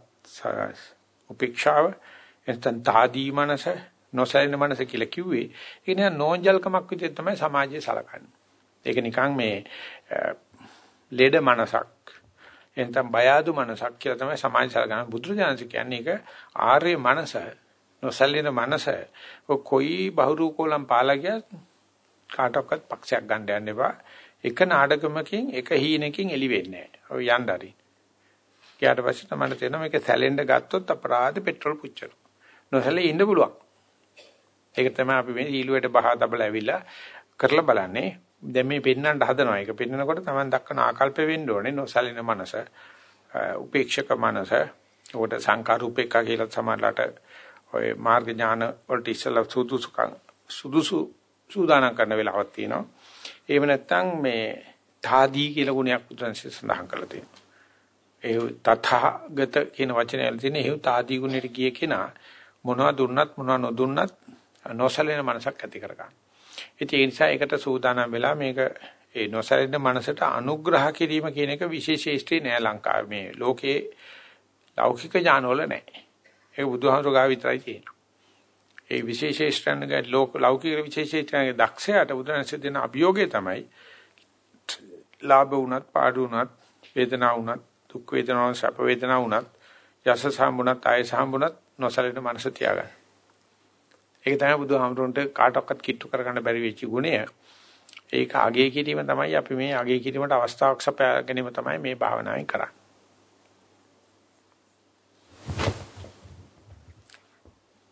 [SPEAKER 1] උපේක්ෂාව එතන තාදී මනස නොසැලෙන මනස කියලා කිව්වේ ඒක නිකන් නෝන්ජල්කමක් විදිහට තමයි සමාජයේ සලකන්නේ. ඒක නිකන් මේ ලෙඩ මනසක් එතන බයadu මනසක් කියලා තමයි සමාජය සලකන්නේ. බුදුරජාණන් කියන්නේ ඒක ආර්ය මනස නොසැලෙන මනස කොයි බහුරූපෝලම් පාලා ගියත් කාටවත් පක්ෂයක් ගන්න යන්න එපා. එක නාඩගමකින් එක හීනකින් එලි වෙන්නේ නැහැ. ඔය යන්න හරි. ඊට පස්සේ තමයි තේරෙනවා මේක සැලෙන්න ගත්තොත් අපරාධ පෙට්‍රල් පුච්චනවා. නොසැලී ඉන්න පුළුවන්. ඒක තමයි අපි මේ ඊළුවට බහා තබලා ඇවිල්ලා කරලා බලන්නේ. දැන් මේ පෙන්වන්න හදනවා. ඒක පෙන්වනකොට තමයි දක්වන ආකල්ප වෙන්න ඕනේ. නොසැලෙන මනස, උපේක්ෂක මනස, උකට සංකාර උපේක්ඛා කියලා සමහරලාට ඔය මාර්ග ඥාන වලට ඉස්සලා සුදුසුකම් සුදුසු සූදානම් කරන වෙලාවක් තියෙනවා. එහෙම නැත්නම් මේ තාදී කියලා ගුණයක් බුදුන්සේ සඳහන් කරලා තියෙනවා. ඒ තථාගත කියන වචනේ වල තියෙන ඒ තාදී ගුණෙට ගිය කෙනා මොනවද දුන්නත් මොනවද නොදුන්නත් නොසලෙන මනසක් ඇති කරගන්න. ඉතින් ඒ නිසා ඒකට සූදානම් වෙලා මේක ඒ නොසලෙන මනසට අනුග්‍රහ කිරීම කියන එක විශේෂේෂ්ත්‍රි නෑ ලංකාවේ මේ ලෝකේ ලෞකික ඥානවල නෑ. ඒක බුදුහාමුදුරුවෝ ගාව විතරයි තියෙන්නේ. ඒ විශේෂේෂ්ත්‍රන්ගේ ලෝක ලෞකික විශේෂේෂ්ත්‍රන්ගේ දක්ෂයාට බුදුරජාණන් දෙන අභියෝගය තමයි ලාභ වුණත් පාඩු වුණත් වේදනාව වුණත් දුක් වේදනාව සැප වේදනාව වුණත් යස සම්බුණත් ආය සම්බුණත් නොසලෙන මනස තියාගන්න. ඒක තමයි බුදුහාමුදුරන්ට කාටවත් කිට්ටු කරගන්න බැරි වෙච්ච ගුණය. ඒක අගය කිරීම තමයි අපි මේ අගය කිරීමට අවස්ථාවක් සපයා ගැනීම තමයි මේ භාවනාවෙන් කරන්නේ.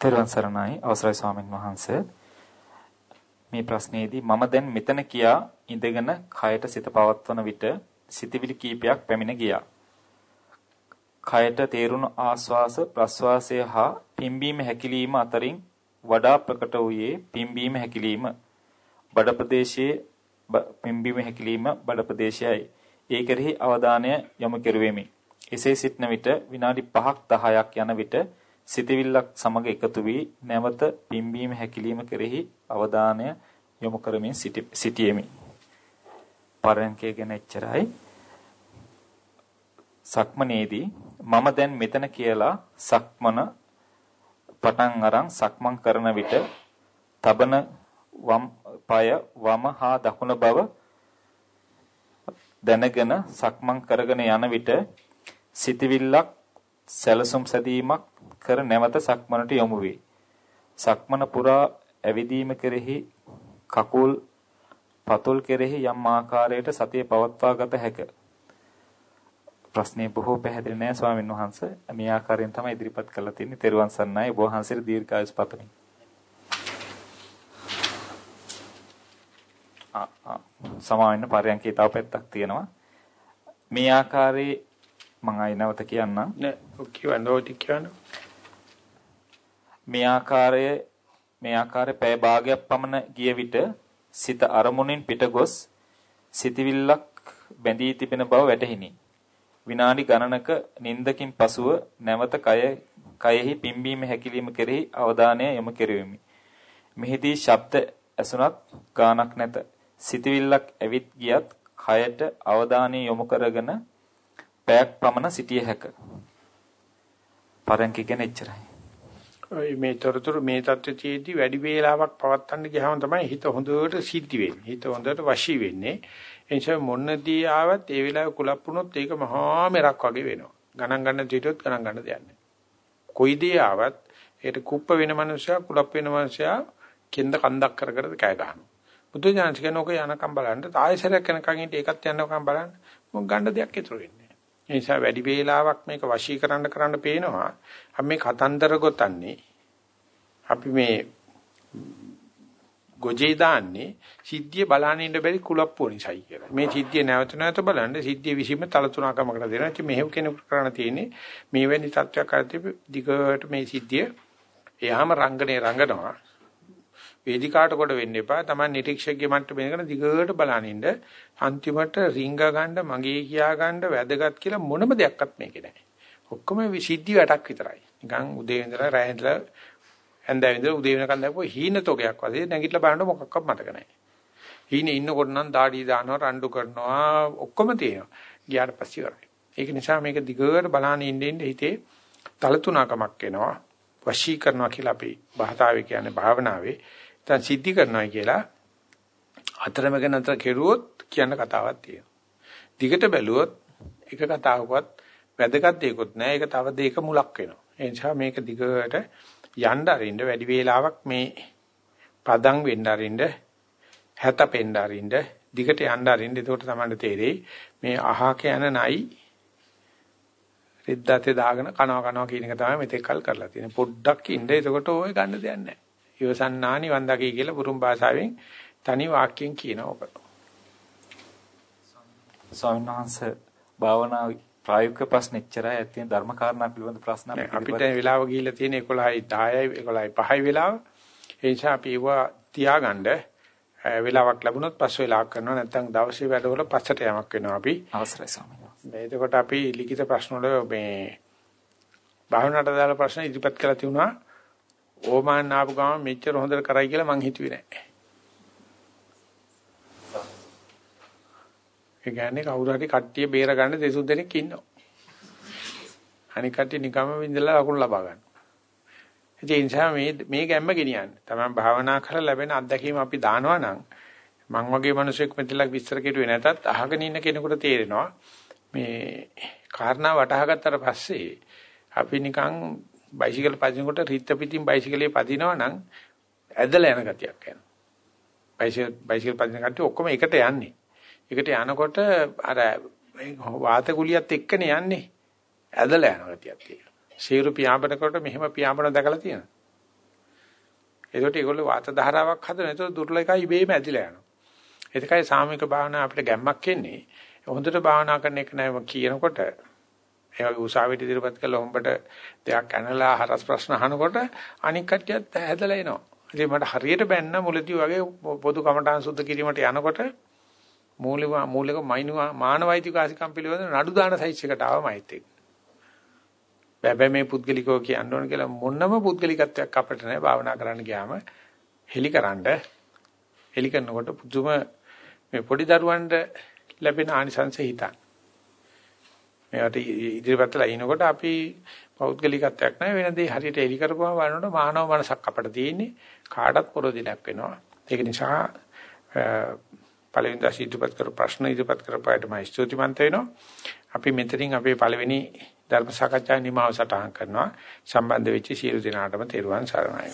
[SPEAKER 2] තෙරුවන් සරණයි අවසරයි ස්වාමීන් වහන්ස මේ ප්‍රශ්නේදී මම දැන් මෙතන කියා ඉඳගෙන කයට සිත පවත්වන විට සිතවිලි කීපයක් පැමිණ ගියා. කයට තේරුණු ආස්වාස ප්‍රස්වාසය හා පිම්බීම හැකිලිම අතරින් වඩා ප්‍රකට වූයේ පිම්බීම හැකිලිම බඩ ප්‍රදේශයේ පිම්බීම හැකිලිම බඩ ප්‍රදේශයයි. ඒ කෙරෙහි අවධානය යොමු කෙරුවෙමි. එසේ සිටන විට විනාඩි 5ක් 10ක් යන විට සිතවිල්ලක් සමග එකතු වී නැවත පිම්බීම හැකිලිම කෙරෙහි අවධානය යොමු කරමින් සිටියෙමි. පරයන්කය ගැන එච්චරයි. සක්මනේදී මම දැන් මෙතන කියලා සක්මන පටන් අරන් සක්මන් කරන විට තබන වම් පාය වම හා දකුණ බව දැනගෙන සක්මන් කරගෙන යන විට සිතවිල්ලක් සැලසුම් සැදීමක් කර නැවත සක්මනට යොමු වේ. සක්මන පුරා ඇවිදීම කෙරෙහි කකුල් පතුල් කෙරෙහි යම් ආකාරයකට සතිය පවත්වා ගත හැකිය. ප්‍රශ්නේ බොහෝ පැහැදිලි නෑ ස්වාමීන් වහන්ස. මේ ආකාරයෙන් තමයි ඉදිරිපත් කරලා තියෙන්නේ. තෙරුවන් සරණයි. ඔබ වහන්සේට දීර්ඝායුෂ පතමි. ආ ආ සමාවෙන්න පරයන්කේ තව පැත්තක් තියෙනවා. මේ ආකාරයේ මම ආයි නැවත කියන්නම්.
[SPEAKER 1] නෑ ඔක් කියවන්න ඕටි කියන්න.
[SPEAKER 2] මේ ආකාරයේ මේ ආකාරයේ පැය භාගයක් පමණ ගිය විට සිත අරමුණෙන් පිටගොස් සිතවිල්ලක් බැඳී තිබෙන බව වැටහිනි. විනාඩි ගණනක නින්දකින් පසුව නැවත කය කයෙහි පිම්බීම හැකිලිම කෙරෙහි අවධානය යොමු කෙරෙමි. මෙහිදී ශබ්ද ඇසුණත් ගානක් නැත. සිතවිල්ලක් ඇවිත් ගියත් කයට අවධානය යොමු කරගෙන පැයක් පමණ සිටිය හැක. පරංකි ගැන එච්චරයි.
[SPEAKER 1] මේ තොරතුරු මේ தත්ත්වයේදී වැඩි වේලාවක් පවත්වන්න ගියාම තමයි හිත හොඳට සිද්ධි වෙන්නේ. හිත හොඳට වශී වෙන්නේ. ඒ නිසා මොනදී ආවත් ඒ වෙලාවේ කුලප්පුනොත් ඒක මහා මෙරක් වගේ වෙනවා. ගණන් ගන්න දෙයටත් ගණන් ගන්න දෙයක් නැහැ. කොයි දේ ආවත් ඒකට කුප්ප වෙන මනුස්සයා කුලප් වෙන මනුස්සයා කෙන්ද කන්දක් කර කර කෑ ගහනවා. බුදු දානස් කියනෝක යනකම් බලන්න ආයෙසරයක් යනකම් හිට ඒකත් යනකම් බලන්න මොකක් ගන්න දෙයක් ඉතුරු වෙන්නේ ඒ නිසා වැඩි වේලාවක් මේක වශී කරන්න කරන්න පේනවා. අපි මේ කතන්දර ගොතන්නේ අපි මේ ගොජේ දාන්නේ සිද්ධිය බලන්න ඉන්න බැරි කුලප්පුව නිසායි කියලා. මේ සිද්ධිය නැවත නැවත බලන්න සිද්ධිය විසීම තලතුණකමකට දෙනවා. ඉතින් මෙහෙම කෙනෙකුට කරන්න තියෙන්නේ මේ වෙනි තත්වයක් කරද්දී දිගට මේ සිද්ධිය එයාම රංගනේ රංගනවා. වේදිකාට කොට වෙන්න එපා. Taman නිරීක්ෂකගේ මට්ටමේ කරන දිගට බලන ඉන්න අන්තිමට රිංග ගන්න මගේ කියා ගන්න වැදගත් කියලා මොනම දෙයක්වත් මේකේ නැහැ. ඔක්කොම විසිද්ධි වැටක් විතරයි. නිකන් උදේ ඉඳලා රැ ඉඳලා හැන්දෑව ඉඳලා උදේ වෙනකන් දැක්කෝ හීන තෝගයක් වගේ නැගිටලා බලනකොට මොකක්වත් මතක නැහැ. හීනේ ඉන්නකොට නම් දාඩි දානවා රණ්ඩු කරනවා ඔක්කොම තියෙනවා. ගියාට පස්සේ ඉවරයි. ඒක නිසා මේක දිගට බලන ඉන්න ඉන්න හිතේ තලතුණකමක් එනවා. වශී කරනවා කියලා අපි භාෂාවේ කියන්නේ භාවනාවේ දැන් සිද්ධි කරනවා කියලා අතරමැග නතර කෙරුවොත් කියන කතාවක් තියෙනවා. දිගට බැලුවොත් එක කතාවකවත් වැදගත් දෙයක්වත් නැහැ. ඒක තව දෙයක මුලක් වෙනවා. ඒ නිසා මේක දිගට යන්න අරින්න වැඩි වේලාවක් මේ පදම් වෙන්න අරින්න හැතපෙන්න අරින්න දිගට යන්න අරින්න එතකොට තමයි තේරෙයි මේ අහක යන නයි රෙද්දාතේ දාගෙන කනවා කනවා කියන එක තමයි මෙතෙක් කල් කරලා තියෙන්නේ. පොඩ්ඩක් ඉන්න එතකොට ඕය ගන්න දෙයක් නැහැ. ඉවසන්නානි වන්දකී කියලා බුරුම් භාෂාවෙන් තනි වාක්‍යයෙන් කියනවා ඔක.
[SPEAKER 2] ස්වාමීන් වහන්සේ භාවනා ප්‍රායෝගික ප්‍රශ්න එච්චරයි ඇත්තෙන් ධර්ම කාරණා පිළිබඳ ප්‍රශ්න
[SPEAKER 1] අපිට වෙලාව ගිහිල්ලා තියෙන 11යි 10යි 11යි 5යි වෙලාව. ඒ නිසා අපි ඒවා තියාගන්න වෙලාවක් ලැබුණොත් පස් වෙලාවක් කරනවා නැත්නම් දවසේ වැඩවල පස්සට යamak වෙනවා අපි.
[SPEAKER 2] අවසරයි ස්වාමීන් වහන්සේ.
[SPEAKER 1] එතකොට අපි ලිඛිත ප්‍රශ්න වල මේ භාවනාවට දාලා ප්‍රශ්න ඉදිරිපත් කරලා තිබුණා. ඕමාන් ආපු ගමන් මෙච්චර හොඳට කරයි කියලා මං හිතුවේ නැහැ. ඒ කියන්නේ කවුරු හරි කට්ටිය බේර ගන්න දෙසුම් දෙනෙක් ඉන්නවා. අනික කට්ටිය නිකම්ම විඳලා ලකුණු ලබා ගන්න. ඒ නිසා මේ මේ ගැම්ම ගෙනියන්න. තමයි භාවනා කරලා ලැබෙන අත්දැකීම අපි දානවා නම් මං වගේ මිනිසෙක් මෙතලක් විස්තර කෙරුවේ නැතත් අහගෙන ඉන්න කෙනෙකුට තේරෙනවා මේ කාරණා වටහා ගත්තට පස්සේ අපි නිකන් බයිසිකල් පදිනකොට රිත්ත පිටින් බයිසිකලේ පදිනවා නම් ඇදලා යන ගතියක් යනවා. බයිසිකල් බයිසිකල් පදින කට්ටිය ඔක්කොම එකට යන්නේ. එකට යනකොට අර වාත කුලියත් එක්කනේ යන්නේ. ඇදලා යන ගතියක් තියෙනවා. සීරු පියාඹනකොට මෙහෙම පියාඹන දැකලා තියෙනවා. ඒකට ඒගොල්ලෝ වාත ධාරාවක් හදන. ඒතකොට දුර්ල එකයි ඉබේම ඇදිලා යනවා. ඒකයි සාමික භාවනා අපිට ගැම්මක් එන්නේ. හොඳට භාවනා කරන එක නෑම කියනකොට ඒ වගේ උසාවියට ඉදිරිපත් කළ හොම්බට දෙයක් ඇනලා හරස් ප්‍රශ්න අහනකොට අනික් කට්ටියත් හැදලා එනවා. ඉතින් මට හරියට බැන්න මුලදී වගේ පොදු කමඨාන් සුද්ධ කිරීමට යනකොට මූලික මූලික මයින්වා මානවයිතිකාසිකම් පිළිබඳ නඩු දාන සයිස් එකට ආවමයිත් එක්ක. බැබෑ මේ පුද්ගලිකව කියන්න ඕන කියලා මොනම පුද්ගලිකත්වයක් අපිට නැහැ භාවනා කරන්න ගියාම හෙලිකරනද හෙලි කරනකොට පුදුම මේ පොඩි දරුවන්ට ලැබෙන ආනිසංස හිතන්න. මේවට ඉදිරියටලා ඉනකොට අපි පෞද්ගලිකත්වයක් නැහැ වෙන දේ හරියට එලි කරපුවම බලනකොට මානව මනසක් අපිට තියෙන්නේ කාටත් පොරොදිනක් වෙනවා. ඒක නිසා පළවෙනි දශ ඉදිරිපත් කර ප්‍රශ්න ඉදිරිපත් කරපායට මම ස්තුතිවන්ත වෙනවා. අපි මෙතනින් අපේ පළවෙනි ධර්ම සාකච්ඡා නිමාව සටහන් කරනවා. සම්බන්ධ වෙච්ච සියලු දෙනාටම තෙරුවන් සරණයි.